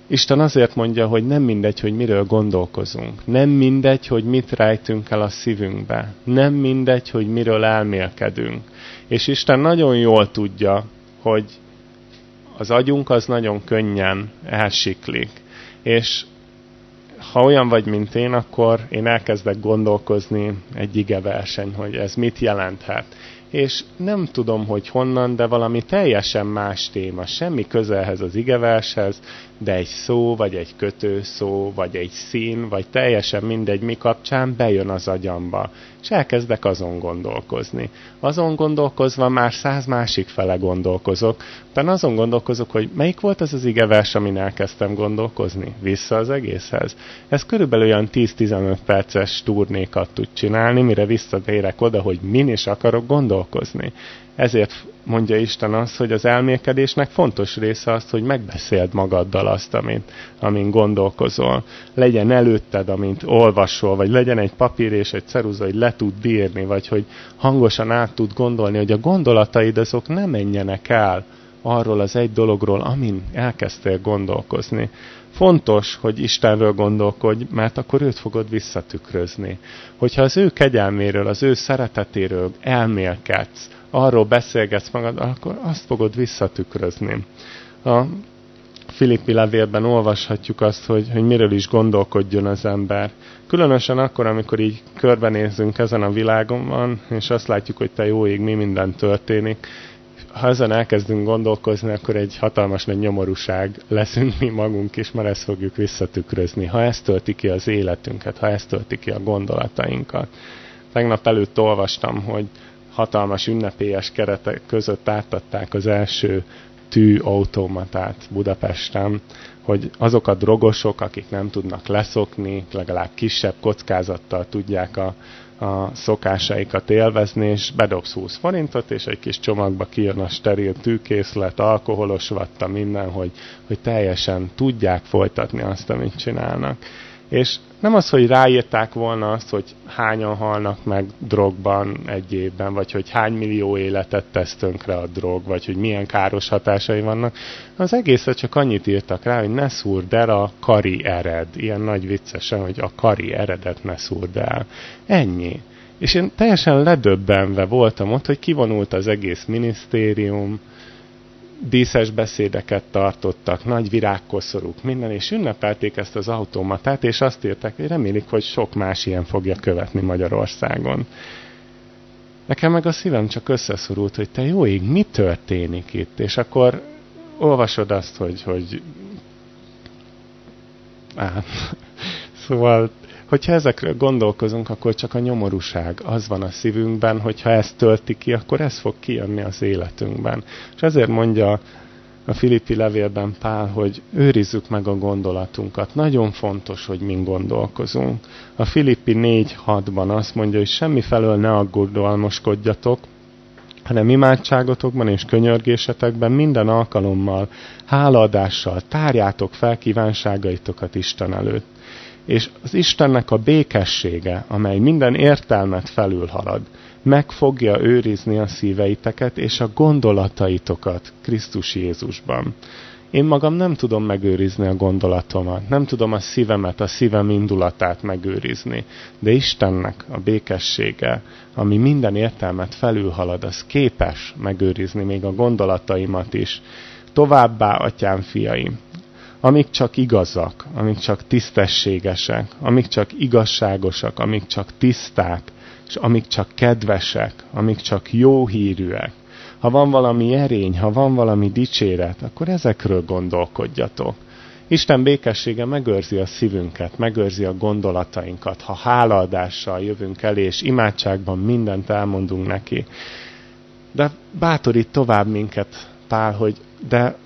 Isten azért mondja, hogy nem mindegy, hogy miről gondolkozunk. Nem mindegy, hogy mit rejtünk el a szívünkbe. Nem mindegy, hogy miről elmélkedünk. És Isten nagyon jól tudja, hogy az agyunk az nagyon könnyen elsiklik. És ha olyan vagy, mint én, akkor én elkezdek gondolkozni egy ige verseny, hogy ez mit jelenthet és nem tudom, hogy honnan, de valami teljesen más téma, semmi közelhez az igevershez, de egy szó, vagy egy kötőszó, vagy egy szín, vagy teljesen mindegy mi kapcsán bejön az agyamba, és elkezdek azon gondolkozni. Azon gondolkozva már száz másik fele gondolkozok, utána azon gondolkozok, hogy melyik volt az az igevers, amin elkezdtem gondolkozni, vissza az egészhez. Ez körülbelül olyan 10-15 perces turnékat tud csinálni, mire visszatérek oda, hogy min is akarok gondolkozni. Ezért mondja Isten azt, hogy az elmélkedésnek fontos része az, hogy megbeszéld magaddal azt, amit, amin gondolkozol. Legyen előtted, amint olvasol, vagy legyen egy papír és egy ceruza, hogy le tud bírni, vagy hogy hangosan át tud gondolni, hogy a gondolataid azok nem menjenek el arról az egy dologról, amin elkezdtél gondolkozni. Fontos, hogy Istenről gondolkodj, mert akkor őt fogod visszatükrözni. Hogyha az ő kegyelméről, az ő szeretetéről elmélkedsz, arról beszélgetsz magad, akkor azt fogod visszatükrözni. A Filippi levélben olvashatjuk azt, hogy, hogy miről is gondolkodjon az ember. Különösen akkor, amikor így körbenézzünk ezen a világon, és azt látjuk, hogy te jó ég, mi minden történik, ha ezen elkezdünk gondolkozni, akkor egy hatalmas nagy nyomorúság leszünk mi magunk is, mert ezt fogjuk visszatükrözni. Ha ezt tölti ki az életünket, ha ezt tölti ki a gondolatainkat. Tegnap előtt olvastam, hogy hatalmas ünnepélyes keretek között átadták az első tűautomatát Budapesten, hogy azok a drogosok, akik nem tudnak leszokni, legalább kisebb kockázattal tudják a, a szokásaikat élvezni, és bedobsz 20 forintot, és egy kis csomagba kijön a steril tűkészlet, alkoholos vatta, minden, hogy, hogy teljesen tudják folytatni azt, amit csinálnak. És nem az, hogy ráírták volna azt, hogy hányan halnak meg drogban egy évben, vagy hogy hány millió életet tesz tönkre a drog, vagy hogy milyen káros hatásai vannak. Az egészet csak annyit írtak rá, hogy ne szúrd el a kari ered. Ilyen nagy viccesen, hogy a kari eredet ne szúrd el. Ennyi. És én teljesen ledöbbenve voltam ott, hogy kivonult az egész minisztérium, díszes beszédeket tartottak, nagy virágkoszorúk, minden, és ünnepelték ezt az automatát, és azt írták, hogy remélik, hogy sok más ilyen fogja követni Magyarországon. Nekem meg a szívem csak összeszorult, hogy te jó ég, mi történik itt? És akkor olvasod azt, hogy, hogy á, szóval Hogyha ezekről gondolkozunk, akkor csak a nyomorúság az van a szívünkben, hogyha ezt tölti ki, akkor ez fog kijönni az életünkben. És ezért mondja a Filippi levélben Pál, hogy őrizzük meg a gondolatunkat. Nagyon fontos, hogy min gondolkozunk. A Filippi 4.6-ban azt mondja, hogy semmi felől ne aggódalmoskodjatok, hanem imádságotokban és könyörgésetekben minden alkalommal, hálaadással tárjátok fel kívánságaitokat Isten előtt és az Istennek a békessége, amely minden értelmet felülhalad, meg fogja őrizni a szíveiteket és a gondolataitokat Krisztus Jézusban. Én magam nem tudom megőrizni a gondolatomat, nem tudom a szívemet, a szívem indulatát megőrizni, de Istennek a békessége, ami minden értelmet felülhalad, az képes megőrizni még a gondolataimat is. Továbbá, atyám, fiaim, amik csak igazak, amik csak tisztességesek, amik csak igazságosak, amik csak tiszták, és amik csak kedvesek, amik csak jó hírűek. Ha van valami erény, ha van valami dicséret, akkor ezekről gondolkodjatok. Isten békessége megőrzi a szívünket, megőrzi a gondolatainkat, ha hálaadással jövünk elé, és imádságban mindent elmondunk neki. De bátorít tovább minket Pál, hogy de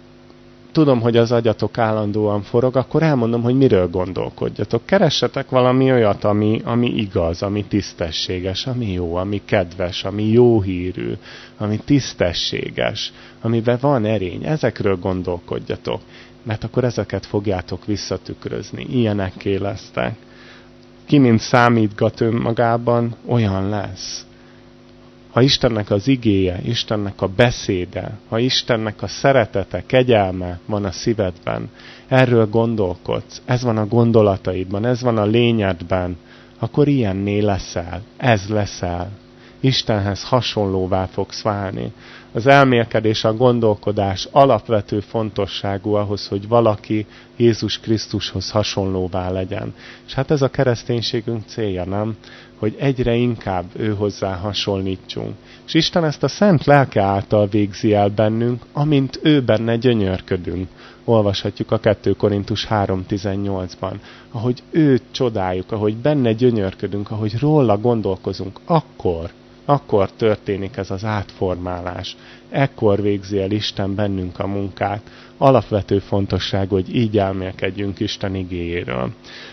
tudom, hogy az agyatok állandóan forog, akkor elmondom, hogy miről gondolkodjatok. Keressetek valami olyat, ami, ami igaz, ami tisztességes, ami jó, ami kedves, ami jó hírű, ami tisztességes, amiben van erény. Ezekről gondolkodjatok, mert akkor ezeket fogjátok visszatükrözni. Ilyenekké lesztek. Ki, mint számítgat önmagában, olyan lesz ha Istennek az igéje, Istennek a beszéde, ha Istennek a szeretete, kegyelme van a szívedben, erről gondolkodsz, ez van a gondolataidban, ez van a lényedben, akkor ilyenné leszel, ez leszel. Istenhez hasonlóvá fogsz válni. Az elmélkedés, a gondolkodás alapvető fontosságú ahhoz, hogy valaki Jézus Krisztushoz hasonlóvá legyen. És hát ez a kereszténységünk célja, nem? Hogy egyre inkább ő hozzá hasonlítsunk. És Isten ezt a szent lelke által végzi el bennünk, amint ő benne gyönyörködünk. Olvashatjuk a 2 Korintus 3.18-ban. Ahogy őt csodáljuk, ahogy benne gyönyörködünk, ahogy róla gondolkozunk, akkor akkor történik ez az átformálás. Ekkor végzi el Isten bennünk a munkát. Alapvető fontosság, hogy így elmélkedjünk Isten igéjéről.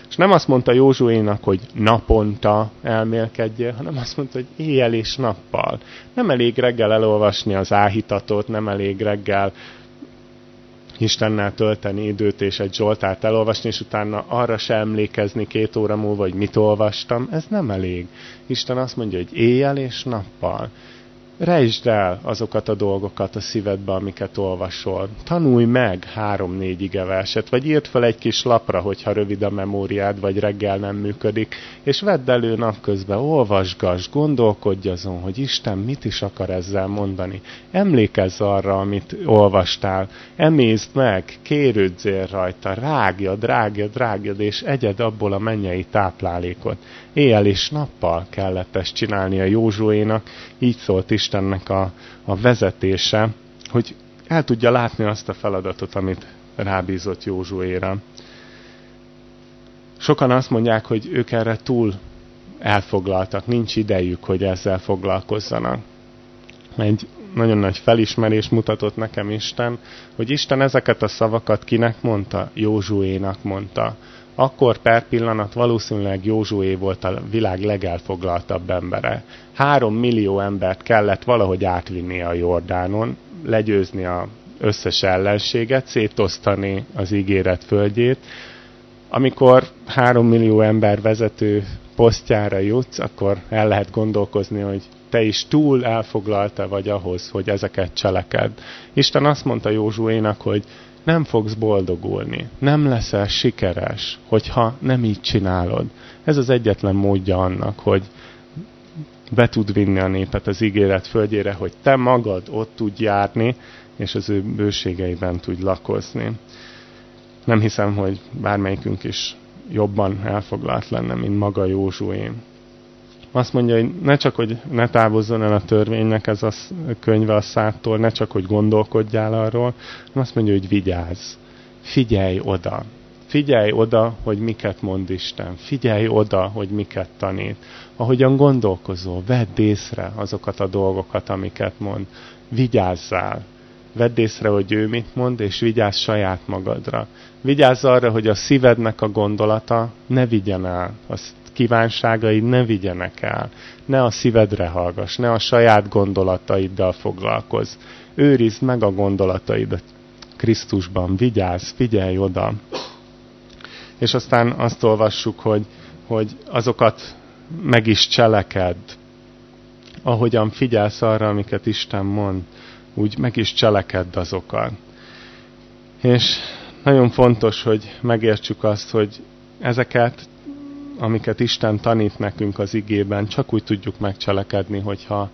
És nem azt mondta Józsuénak, hogy naponta elmélkedjél, hanem azt mondta, hogy éjjel és nappal. Nem elég reggel elolvasni az áhítatót, nem elég reggel Istennel tölteni időt és egy Zsoltárt elolvasni, és utána arra se emlékezni két óra múlva, hogy mit olvastam, ez nem elég. Isten azt mondja, hogy éjjel és nappal. Rejtsd el azokat a dolgokat a szívedbe, amiket olvasol. Tanulj meg három-négy igeverset, vagy írd fel egy kis lapra, hogyha rövid a memóriád, vagy reggel nem működik, és vedd elő napközben, olvasgass, gondolkodj azon, hogy Isten mit is akar ezzel mondani. Emlékezz arra, amit olvastál, emészd meg, kérődzél rajta, rágjad, rágjad, rágjad, és egyed abból a mennyei táplálékot. Éjjel és nappal kellett ezt csinálni a Józsuénak, így szólt Istennek a, a vezetése, hogy el tudja látni azt a feladatot, amit rábízott Józsuéra. Sokan azt mondják, hogy ők erre túl elfoglaltak, nincs idejük, hogy ezzel foglalkozzanak. Egy nagyon nagy felismerés mutatott nekem Isten, hogy Isten ezeket a szavakat kinek mondta? Józsuénak mondta. Akkor per pillanat valószínűleg Józsué volt a világ legelfoglaltabb embere. Három millió embert kellett valahogy átvinni a Jordánon, legyőzni a összes ellenséget, szétosztani az ígéret földjét. Amikor három millió ember vezető posztjára jutsz, akkor el lehet gondolkozni, hogy te is túl elfoglalta vagy ahhoz, hogy ezeket cseleked. Isten azt mondta Józsuénak, hogy nem fogsz boldogulni, nem leszel sikeres, hogyha nem így csinálod. Ez az egyetlen módja annak, hogy be tud vinni a népet az ígéret földjére, hogy te magad ott tudj járni, és az ő bőségeiben tudj lakozni. Nem hiszem, hogy bármelyikünk is jobban elfoglalt lenne, mint maga Józsué. Azt mondja, hogy ne csak, hogy ne távozzon el a törvénynek ez a könyve a szától, ne csak, hogy gondolkodjál arról, hanem azt mondja, hogy vigyázz, figyelj oda. Figyelj oda, hogy miket mond Isten. Figyelj oda, hogy miket tanít. Ahogyan gondolkozol, vedd észre azokat a dolgokat, amiket mond. Vigyázzál. Vedd észre, hogy ő mit mond, és vigyázz saját magadra. Vigyázz arra, hogy a szívednek a gondolata ne vigyen el. A kívánságaid ne vigyenek el. Ne a szívedre hallgass, ne a saját gondolataiddal foglalkozz. Őrizd meg a gondolataidat Krisztusban. Vigyázz, figyelj oda. És aztán azt olvassuk, hogy, hogy azokat meg is cseleked. Ahogyan figyelsz arra, amiket Isten mond úgy meg is cselekedd azokat. És nagyon fontos, hogy megértsük azt, hogy ezeket, amiket Isten tanít nekünk az igében, csak úgy tudjuk megcselekedni, hogyha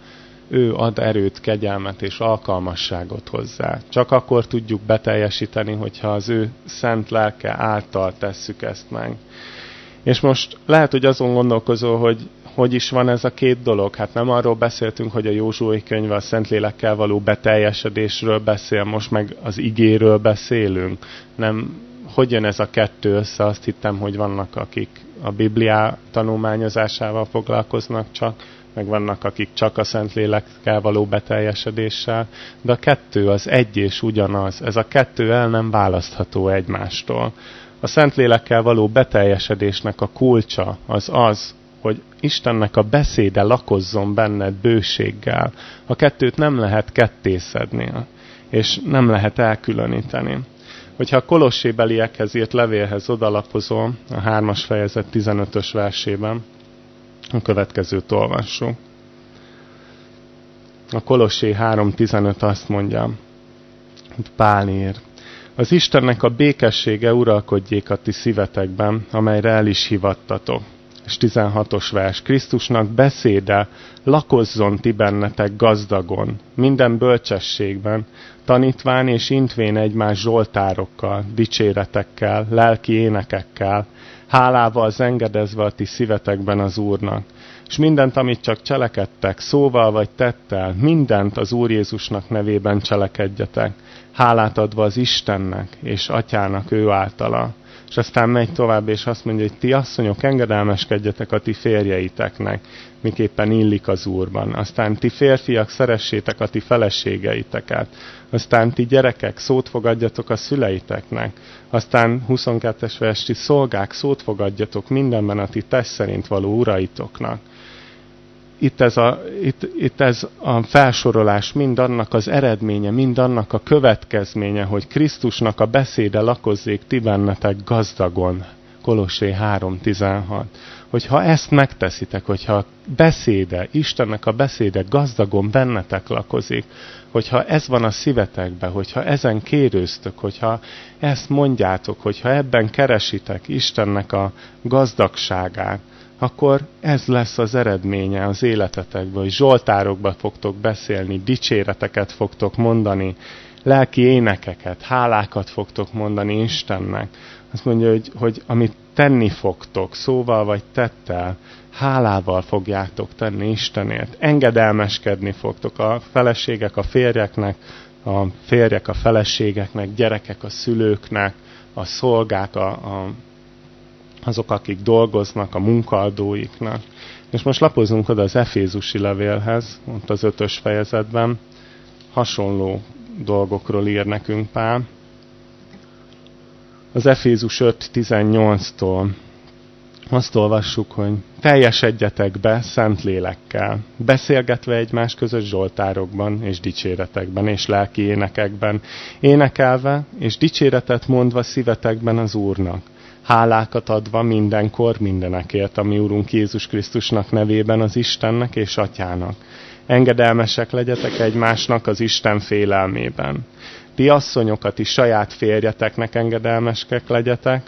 ő ad erőt, kegyelmet és alkalmasságot hozzá. Csak akkor tudjuk beteljesíteni, hogyha az ő szent lelke által tesszük ezt meg. És most lehet, hogy azon gondolkozol, hogy hogy is van ez a két dolog? Hát nem arról beszéltünk, hogy a Józsuai könyve a Szentlélekkel való beteljesedésről beszél, most meg az igéről beszélünk. Nem, hogy jön ez a kettő össze? Azt hittem, hogy vannak, akik a Bibliá tanulmányozásával foglalkoznak csak, meg vannak, akik csak a Szentlélekkel való beteljesedéssel, de a kettő az egy és ugyanaz. Ez a kettő el nem választható egymástól. A Szentlélekkel való beteljesedésnek a kulcsa az az, hogy Istennek a beszéde lakozzon benned bőséggel. A kettőt nem lehet kettészedni, és nem lehet elkülöníteni. Hogyha a kolossébeliekhez írt levélhez odalapozol, a 3-as fejezet 15-ös versében, a következőt olvassuk. A Kolossé 3.15 azt mondja, hogy Pál ír, az Istennek a békessége uralkodjék a ti szívetekben, amelyre el is hivattatok és 16-os vers. Krisztusnak beszéde lakozzon ti bennetek gazdagon, minden bölcsességben, tanítván és intvén egymás zsoltárokkal, dicséretekkel, lelki énekekkel, hálával zengedezve a ti szívetekben az Úrnak. És mindent, amit csak cselekedtek, szóval vagy tettel, mindent az Úr Jézusnak nevében cselekedjetek, hálát adva az Istennek és Atyának ő általa és aztán megy tovább, és azt mondja, hogy ti asszonyok, engedelmeskedjetek a ti férjeiteknek, miképpen illik az Úrban. Aztán ti férfiak, szeressétek a ti feleségeiteket. Aztán ti gyerekek, szót fogadjatok a szüleiteknek. Aztán 22-es versi szolgák, szót fogadjatok mindenben a ti test szerint való uraitoknak itt ez, a, itt, itt ez a felsorolás mind annak az eredménye, mind annak a következménye, hogy Krisztusnak a beszéde lakozzék ti bennetek gazdagon. Kolossé 3.16. Hogyha ezt megteszitek, hogyha a beszéde, Istennek a beszéde gazdagon bennetek lakozik, hogyha ez van a szívetekben, hogyha ezen kérőztök, hogyha ezt mondjátok, hogyha ebben keresitek Istennek a gazdagságát, akkor ez lesz az eredménye az életetekből, hogy zsoltárokba fogtok beszélni, dicséreteket fogtok mondani, lelki énekeket, hálákat fogtok mondani Istennek. Azt mondja, hogy, hogy amit tenni fogtok, szóval vagy tettel, hálával fogjátok tenni Istenért. Engedelmeskedni fogtok a feleségek a férjeknek, a férjek a feleségeknek, gyerekek a szülőknek, a szolgák a, a azok, akik dolgoznak, a munkaadóiknak. És most lapozunk oda az Efézusi levélhez, ott az ötös fejezetben, hasonló dolgokról ír nekünk Pál. Az Efézus 5.18-tól azt olvassuk, hogy teljesedjetek be szent lélekkel, beszélgetve egymás között zsoltárokban és dicséretekben és lelki énekekben, énekelve és dicséretet mondva szívetekben az Úrnak, hálákat adva mindenkor mindenekért, ami Úrunk Jézus Krisztusnak nevében az Istennek és Atyának. Engedelmesek legyetek egymásnak az Isten félelmében. Ti asszonyokat is saját férjeteknek engedelmeskek legyetek,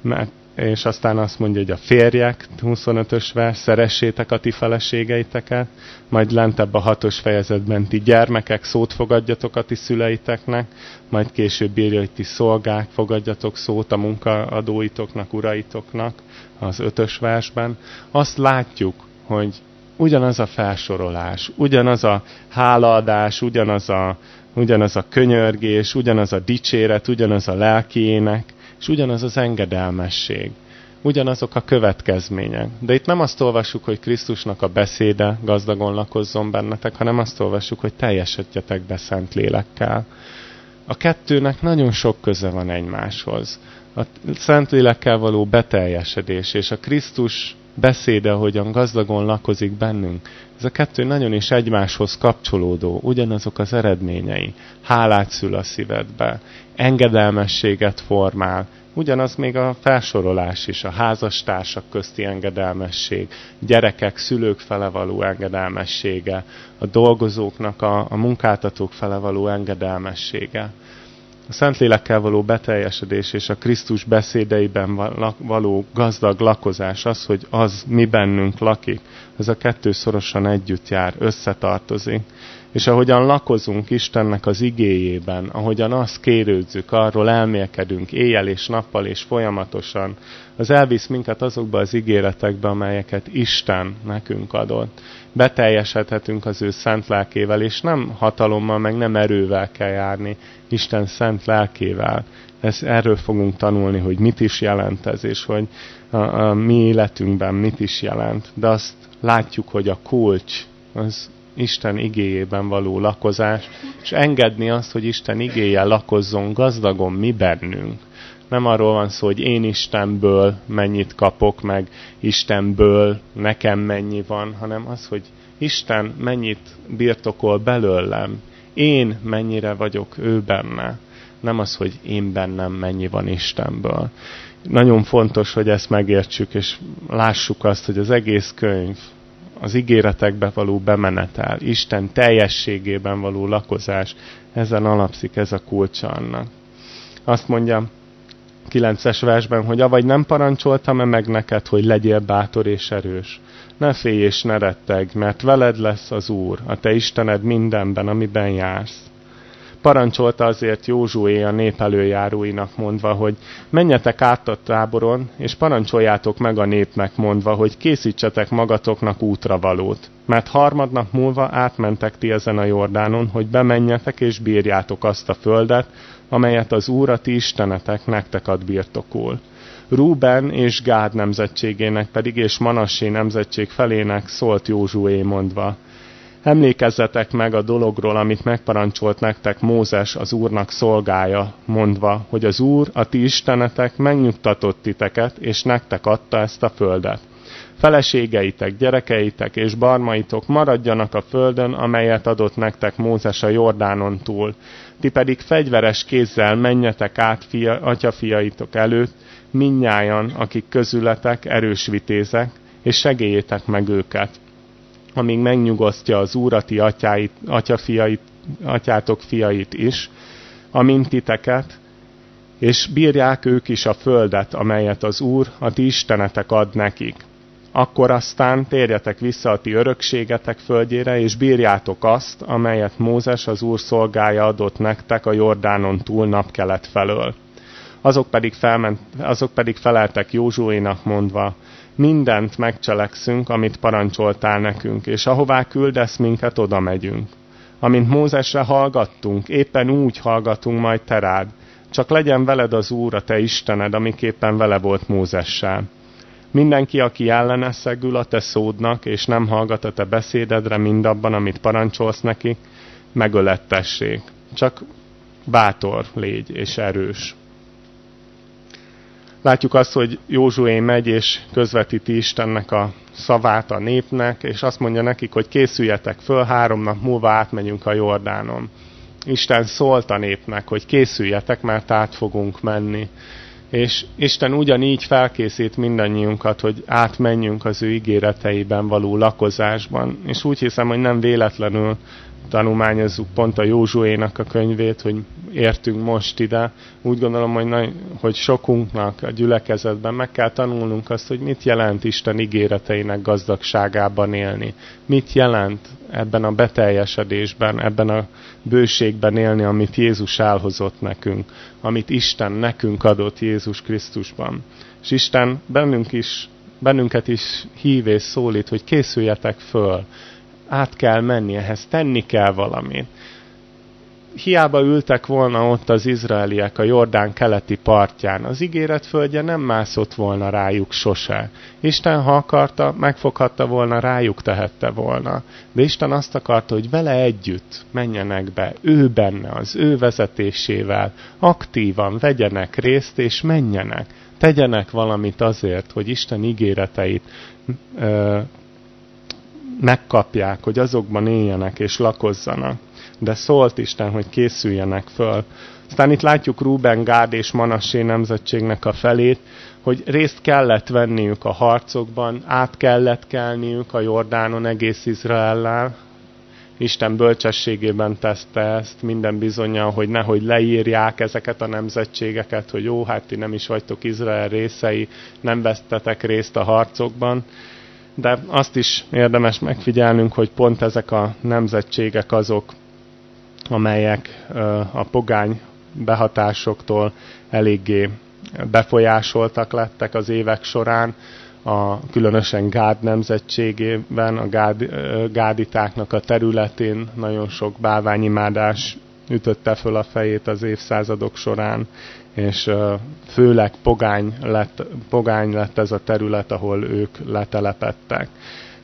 mert és aztán azt mondja, hogy a férjek, 25-ös vers, szeressétek a ti feleségeiteket, majd lentebb a hatos fejezetben ti gyermekek, szót fogadjatok a ti szüleiteknek, majd később írja, hogy ti szolgák, fogadjatok szót a munkaadóitoknak, uraitoknak, az ötös versben. Azt látjuk, hogy ugyanaz a felsorolás, ugyanaz a hálaadás, ugyanaz a, ugyanaz a könyörgés, ugyanaz a dicséret, ugyanaz a lelkiének, és ugyanaz az engedelmesség, ugyanazok a következmények. De itt nem azt olvassuk, hogy Krisztusnak a beszéde gazdagon lakozzon bennetek, hanem azt olvassuk, hogy teljesedjetek be szent lélekkel. A kettőnek nagyon sok köze van egymáshoz. A szent lélekkel való beteljesedés és a Krisztus beszéde, hogyan gazdagon lakozik bennünk, ez a kettő nagyon is egymáshoz kapcsolódó, ugyanazok az eredményei. Hálát szül a szívedbe, engedelmességet formál, ugyanaz még a felsorolás is, a házastársak közti engedelmesség, gyerekek, szülők fele való engedelmessége, a dolgozóknak, a, a munkáltatók fele való engedelmessége. A Szentlélekkel való beteljesedés és a Krisztus beszédeiben való gazdag lakozás, az, hogy az mi bennünk lakik, ez a kettő szorosan együtt jár, összetartozik. És ahogyan lakozunk Istennek az igéjében, ahogyan azt kérődzük, arról elmélkedünk éjjel és nappal és folyamatosan, az elvisz minket azokba az ígéretekbe, amelyeket Isten nekünk adott. Beteljesedhetünk az ő szent lelkével, és nem hatalommal, meg nem erővel kell járni, Isten szent lelkével. Ez, erről fogunk tanulni, hogy mit is jelent ez, és hogy a, a mi életünkben mit is jelent. De azt látjuk, hogy a kulcs az Isten igéjében való lakozás, és engedni azt, hogy Isten igéje lakozzon gazdagon mi bennünk. Nem arról van szó, hogy én Istenből mennyit kapok, meg Istenből nekem mennyi van, hanem az, hogy Isten mennyit birtokol belőlem, én mennyire vagyok ő benne. Nem az, hogy én bennem mennyi van Istenből. Nagyon fontos, hogy ezt megértsük, és lássuk azt, hogy az egész könyv az ígéretekbe való bemenetel, Isten teljességében való lakozás, ezen alapszik ez a kulcsa annak. Azt mondja 9-es versben, hogy avagy nem parancsoltam-e meg neked, hogy legyél bátor és erős. Ne félj és ne retteg, mert veled lesz az Úr, a te Istened mindenben, amiben jársz parancsolta azért Józsué a nép előjáróinak mondva, hogy menjetek át a táboron, és parancsoljátok meg a népnek mondva, hogy készítsetek magatoknak útravalót. Mert harmadnap múlva átmentek ti ezen a Jordánon, hogy bemenjetek és bírjátok azt a földet, amelyet az Úr a ti istenetek nektek ad birtokul. Rúben és Gád nemzetségének pedig és Manassé nemzetség felének szólt Józsué mondva, Emlékezzetek meg a dologról, amit megparancsolt nektek Mózes, az Úrnak szolgája, mondva, hogy az Úr, a ti istenetek megnyugtatott titeket, és nektek adta ezt a földet. Feleségeitek, gyerekeitek és barmaitok maradjanak a földön, amelyet adott nektek Mózes a Jordánon túl. Ti pedig fegyveres kézzel menjetek át fia, atyafiaitok előtt, minnyájan, akik közületek erős vitézek, és segélyétek meg őket amíg megnyugosztja az Úr a ti atyáit, atyafiait, atyátok fiait is, amint titeket, és bírják ők is a földet, amelyet az Úr, a ti istenetek ad nekik. Akkor aztán térjetek vissza a ti örökségetek földjére, és bírjátok azt, amelyet Mózes az Úr szolgája adott nektek a Jordánon túl napkelet felől. Azok pedig, felment, azok pedig feleltek Józsuénak mondva, mindent megcselekszünk, amit parancsoltál nekünk, és ahová küldesz minket, oda megyünk. Amint Mózesre hallgattunk, éppen úgy hallgatunk majd te rád. Csak legyen veled az Úr, a te Istened, amiképpen vele volt Mózessel. Mindenki, aki elleneszegül a te szódnak, és nem hallgat a te beszédedre mindabban, amit parancsolsz neki, megölettessék. Csak bátor légy és erős. Látjuk azt, hogy Józsué megy és közvetíti Istennek a szavát a népnek, és azt mondja nekik, hogy készüljetek föl, három nap múlva átmegyünk a Jordánon. Isten szólt a népnek, hogy készüljetek, mert át fogunk menni. És Isten ugyanígy felkészít mindannyiunkat, hogy átmenjünk az ő ígéreteiben való lakozásban. És úgy hiszem, hogy nem véletlenül tanulmányozzuk pont a Józsuénak a könyvét, hogy értünk most ide. Úgy gondolom, hogy, nagy, hogy sokunknak a gyülekezetben meg kell tanulnunk azt, hogy mit jelent Isten ígéreteinek gazdagságában élni. Mit jelent ebben a beteljesedésben, ebben a bőségben élni, amit Jézus elhozott nekünk, amit Isten nekünk adott Jézus Krisztusban. És Isten bennünk is, bennünket is hív és szólít, hogy készüljetek föl, át kell menni, ehhez tenni kell valamit. Hiába ültek volna ott az izraeliek a Jordán keleti partján, az ígéret földje nem mászott volna rájuk sose. Isten, ha akarta, megfoghatta volna, rájuk tehette volna. De Isten azt akarta, hogy vele együtt menjenek be, ő benne, az ő vezetésével, aktívan vegyenek részt és menjenek. Tegyenek valamit azért, hogy Isten ígéreteit ö, megkapják, hogy azokban éljenek és lakozzanak. De szólt Isten, hogy készüljenek föl. Aztán itt látjuk Ruben, Gád és Manassé nemzetségnek a felét, hogy részt kellett venniük a harcokban, át kellett kelniük a Jordánon egész Izraellel. Isten bölcsességében teszte ezt minden bizonyal, hogy nehogy leírják ezeket a nemzetségeket, hogy jó, hát ti nem is vagytok Izrael részei, nem vesztetek részt a harcokban, de azt is érdemes megfigyelnünk, hogy pont ezek a nemzetségek azok, amelyek a pogány behatásoktól eléggé befolyásoltak lettek az évek során, a különösen Gád nemzetségében, a Gád, Gáditáknak a területén nagyon sok bálványimádás ütötte föl a fejét az évszázadok során, és főleg pogány lett, pogány lett ez a terület, ahol ők letelepettek.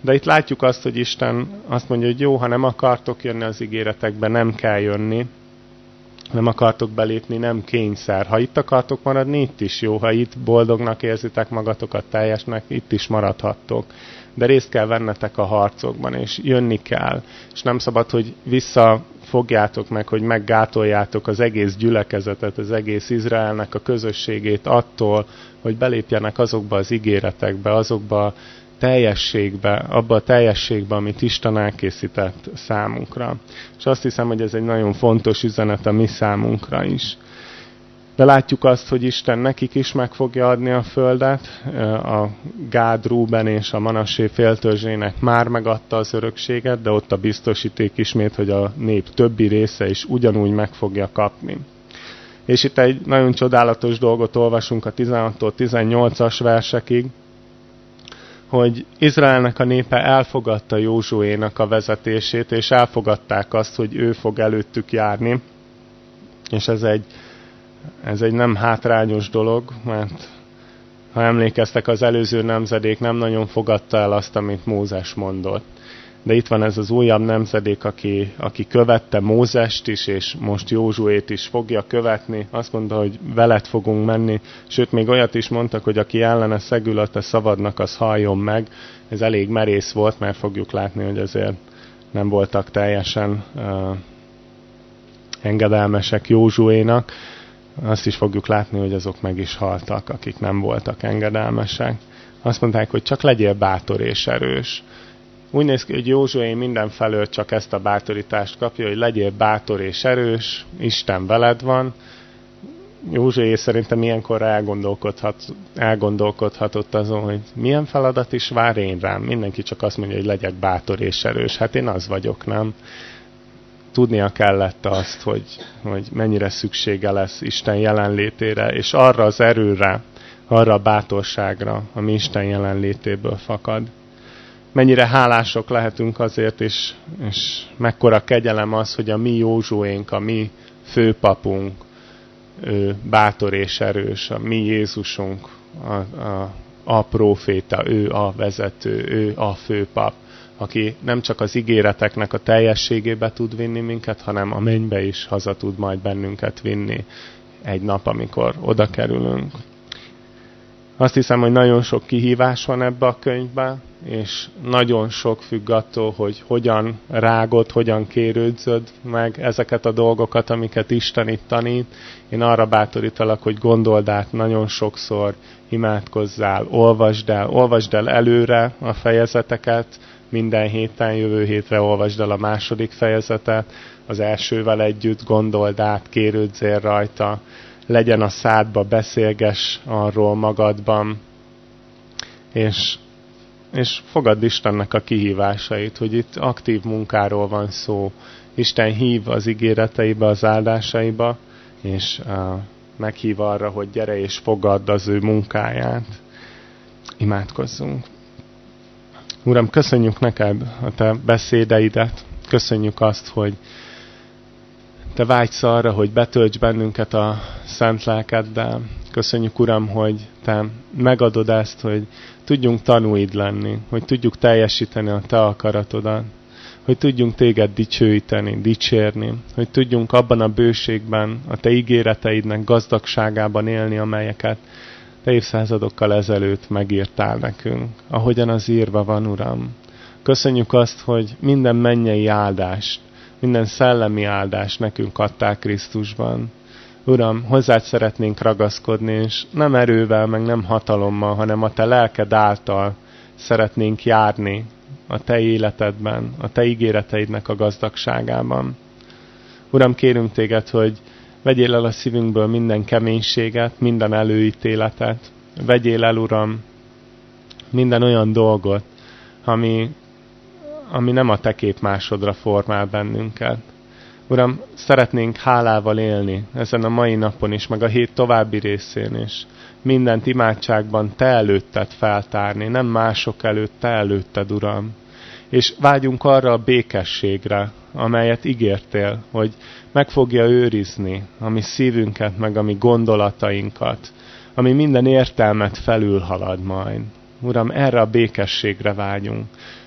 De itt látjuk azt, hogy Isten azt mondja, hogy jó, ha nem akartok jönni az ígéretekbe, nem kell jönni, nem akartok belépni, nem kényszer. Ha itt akartok maradni, itt is jó. Ha itt boldognak érzitek magatokat teljesnek, itt is maradhattok. De részt kell vennetek a harcokban, és jönni kell. És nem szabad, hogy vissza fogjátok meg, hogy meggátoljátok az egész gyülekezetet, az egész Izraelnek a közösségét attól, hogy belépjenek azokba az ígéretekbe, azokba a teljességbe, abba a teljességbe, amit Isten elkészített számunkra. És azt hiszem, hogy ez egy nagyon fontos üzenet a mi számunkra is. De látjuk azt, hogy Isten nekik is meg fogja adni a földet. A Gád, Rúben és a Manassé féltörzsének már megadta az örökséget, de ott a biztosíték ismét, hogy a nép többi része is ugyanúgy meg fogja kapni. És itt egy nagyon csodálatos dolgot olvasunk a 16-tól 18-as versekig, hogy Izraelnek a népe elfogadta Józsuénak a vezetését, és elfogadták azt, hogy ő fog előttük járni. És ez egy ez egy nem hátrányos dolog, mert ha emlékeztek, az előző nemzedék nem nagyon fogadta el azt, amit Mózes mondott. De itt van ez az újabb nemzedék, aki, aki követte Mózest is, és most Józsuét is fogja követni. Azt mondta, hogy veled fogunk menni. Sőt, még olyat is mondtak, hogy aki ellene szegül a te szavadnak, az halljon meg. Ez elég merész volt, mert fogjuk látni, hogy azért nem voltak teljesen uh, engedelmesek Józsuénak azt is fogjuk látni, hogy azok meg is haltak, akik nem voltak engedelmesek. Azt mondták, hogy csak legyél bátor és erős. Úgy néz ki, hogy Józsué mindenfelől csak ezt a bátorítást kapja, hogy legyél bátor és erős, Isten veled van. Józsué szerintem ilyenkor elgondolkodhat, elgondolkodhatott azon, hogy milyen feladat is vár én rám. Mindenki csak azt mondja, hogy legyek bátor és erős. Hát én az vagyok, nem? Tudnia kellett azt, hogy, hogy mennyire szüksége lesz Isten jelenlétére, és arra az erőre, arra a bátorságra, ami Isten jelenlétéből fakad. Mennyire hálások lehetünk azért, és, és mekkora kegyelem az, hogy a mi Józsuénk, a mi főpapunk, ő bátor és erős, a mi Jézusunk, a, a, a proféta, ő a vezető, ő a főpap, aki nem csak az ígéreteknek a teljességébe tud vinni minket, hanem a mennybe is haza tud majd bennünket vinni egy nap, amikor oda kerülünk. Azt hiszem, hogy nagyon sok kihívás van ebbe a könyvben, és nagyon sok függ attól, hogy hogyan rágod, hogyan kérődzöd meg ezeket a dolgokat, amiket Isten itt tanít. Én arra bátorítalak, hogy gondold át nagyon sokszor, imádkozzál, olvasd el, olvasd el előre a fejezeteket, minden héten, jövő hétre olvasd el a második fejezetet, az elsővel együtt gondold át, kérődzél rajta, legyen a szádba, beszélges arról magadban, és, és fogadd Istennek a kihívásait, hogy itt aktív munkáról van szó. Isten hív az ígéreteibe, az áldásaiba, és uh, meghív arra, hogy gyere és fogadd az ő munkáját. Imádkozzunk. Uram, köszönjük neked a te beszédeidet, köszönjük azt, hogy te vágysz arra, hogy betölts bennünket a szent lelkeddel. Köszönjük, Uram, hogy Te megadod ezt, hogy tudjunk tanúid lenni, hogy tudjuk teljesíteni a Te akaratodat, hogy tudjunk Téged dicsőíteni, dicsérni, hogy tudjunk abban a bőségben, a Te ígéreteidnek gazdagságában élni, amelyeket évszázadokkal ezelőtt megírtál nekünk, ahogyan az írva van, Uram. Köszönjük azt, hogy minden mennyei áldást, minden szellemi áldást nekünk adták Krisztusban. Uram, hozzád szeretnénk ragaszkodni, és nem erővel, meg nem hatalommal, hanem a Te lelked által szeretnénk járni a Te életedben, a Te ígéreteidnek a gazdagságában. Uram, kérünk Téged, hogy vegyél el a szívünkből minden keménységet, minden előítéletet. Vegyél el, Uram, minden olyan dolgot, ami, ami nem a Te képmásodra formál bennünket. Uram, szeretnénk hálával élni ezen a mai napon is, meg a hét további részén is. Mindent imádságban Te előtted feltárni, nem mások előtt, Te előtted, Uram. És vágyunk arra a békességre, amelyet ígértél, hogy meg fogja őrizni a mi szívünket, meg a mi gondolatainkat, ami minden értelmet felülhalad majd. Uram, erre a békességre vágyunk.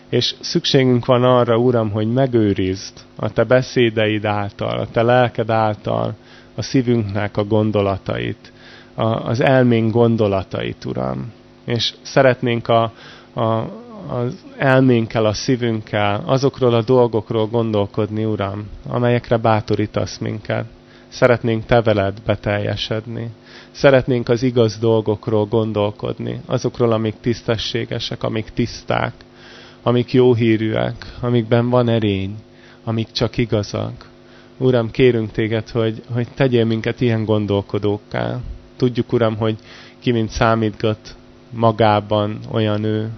És szükségünk van arra, Uram, hogy megőrizd a Te beszédeid által, a Te lelked által a szívünknek a gondolatait, a, az elménk gondolatait, Uram. És szeretnénk a, a, az elménkkel, a szívünkkel azokról a dolgokról gondolkodni, Uram, amelyekre bátorítasz minket. Szeretnénk Te veled beteljesedni. Szeretnénk az igaz dolgokról gondolkodni, azokról, amik tisztességesek, amik tiszták, amik jó hírűek, amikben van erény, amik csak igazak. Uram, kérünk téged, hogy, hogy tegyél minket ilyen gondolkodókká. Tudjuk, Uram, hogy ki mint számítgat magában olyan ő.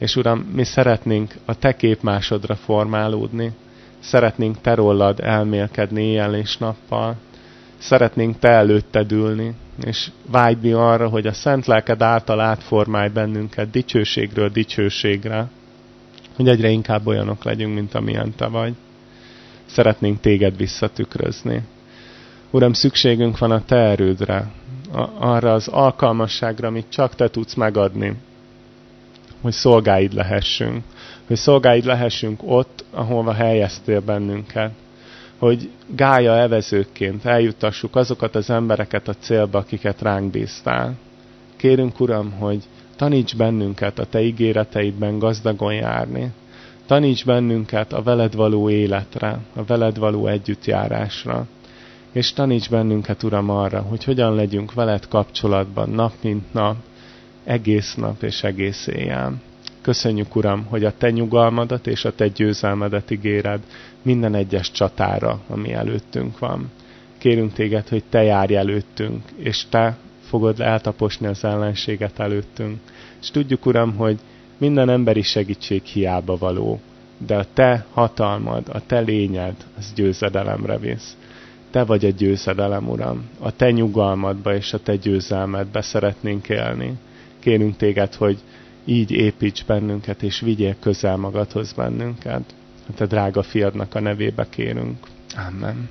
És Uram, mi szeretnénk a Te képmásodra formálódni. Szeretnénk Te rólad elmélkedni éjjel és nappal. Szeretnénk Te előtted ülni, és vágyni arra, hogy a Szent Lelked által átformálj bennünket dicsőségről dicsőségre hogy egyre inkább olyanok legyünk, mint amilyen te vagy. Szeretnénk téged visszatükrözni. Uram, szükségünk van a te erődre, arra az alkalmasságra, amit csak te tudsz megadni, hogy szolgáid lehessünk. Hogy szolgáid lehessünk ott, ahova helyeztél bennünket. Hogy gája evezőkként eljutassuk azokat az embereket a célba, akiket ránk bíztál. Kérünk, Uram, hogy Taníts bennünket a Te ígéreteidben gazdagon járni. Taníts bennünket a veled való életre, a veled való együttjárásra. És taníts bennünket, Uram, arra, hogy hogyan legyünk veled kapcsolatban nap mint nap, egész nap és egész éjjel. Köszönjük, Uram, hogy a Te nyugalmadat és a Te győzelmedet ígéred minden egyes csatára, ami előttünk van. Kérünk Téged, hogy Te járj előttünk, és Te fogod eltaposni az ellenséget előttünk. És tudjuk, Uram, hogy minden emberi segítség hiába való, de a Te hatalmad, a Te lényed, az győzedelemre visz. Te vagy a győzedelem, Uram. A Te nyugalmadba és a Te győzelmedbe szeretnénk élni. Kérünk Téged, hogy így építs bennünket, és vigyél közel magadhoz bennünket. A Te drága fiadnak a nevébe kérünk. Amen.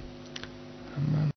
Amen.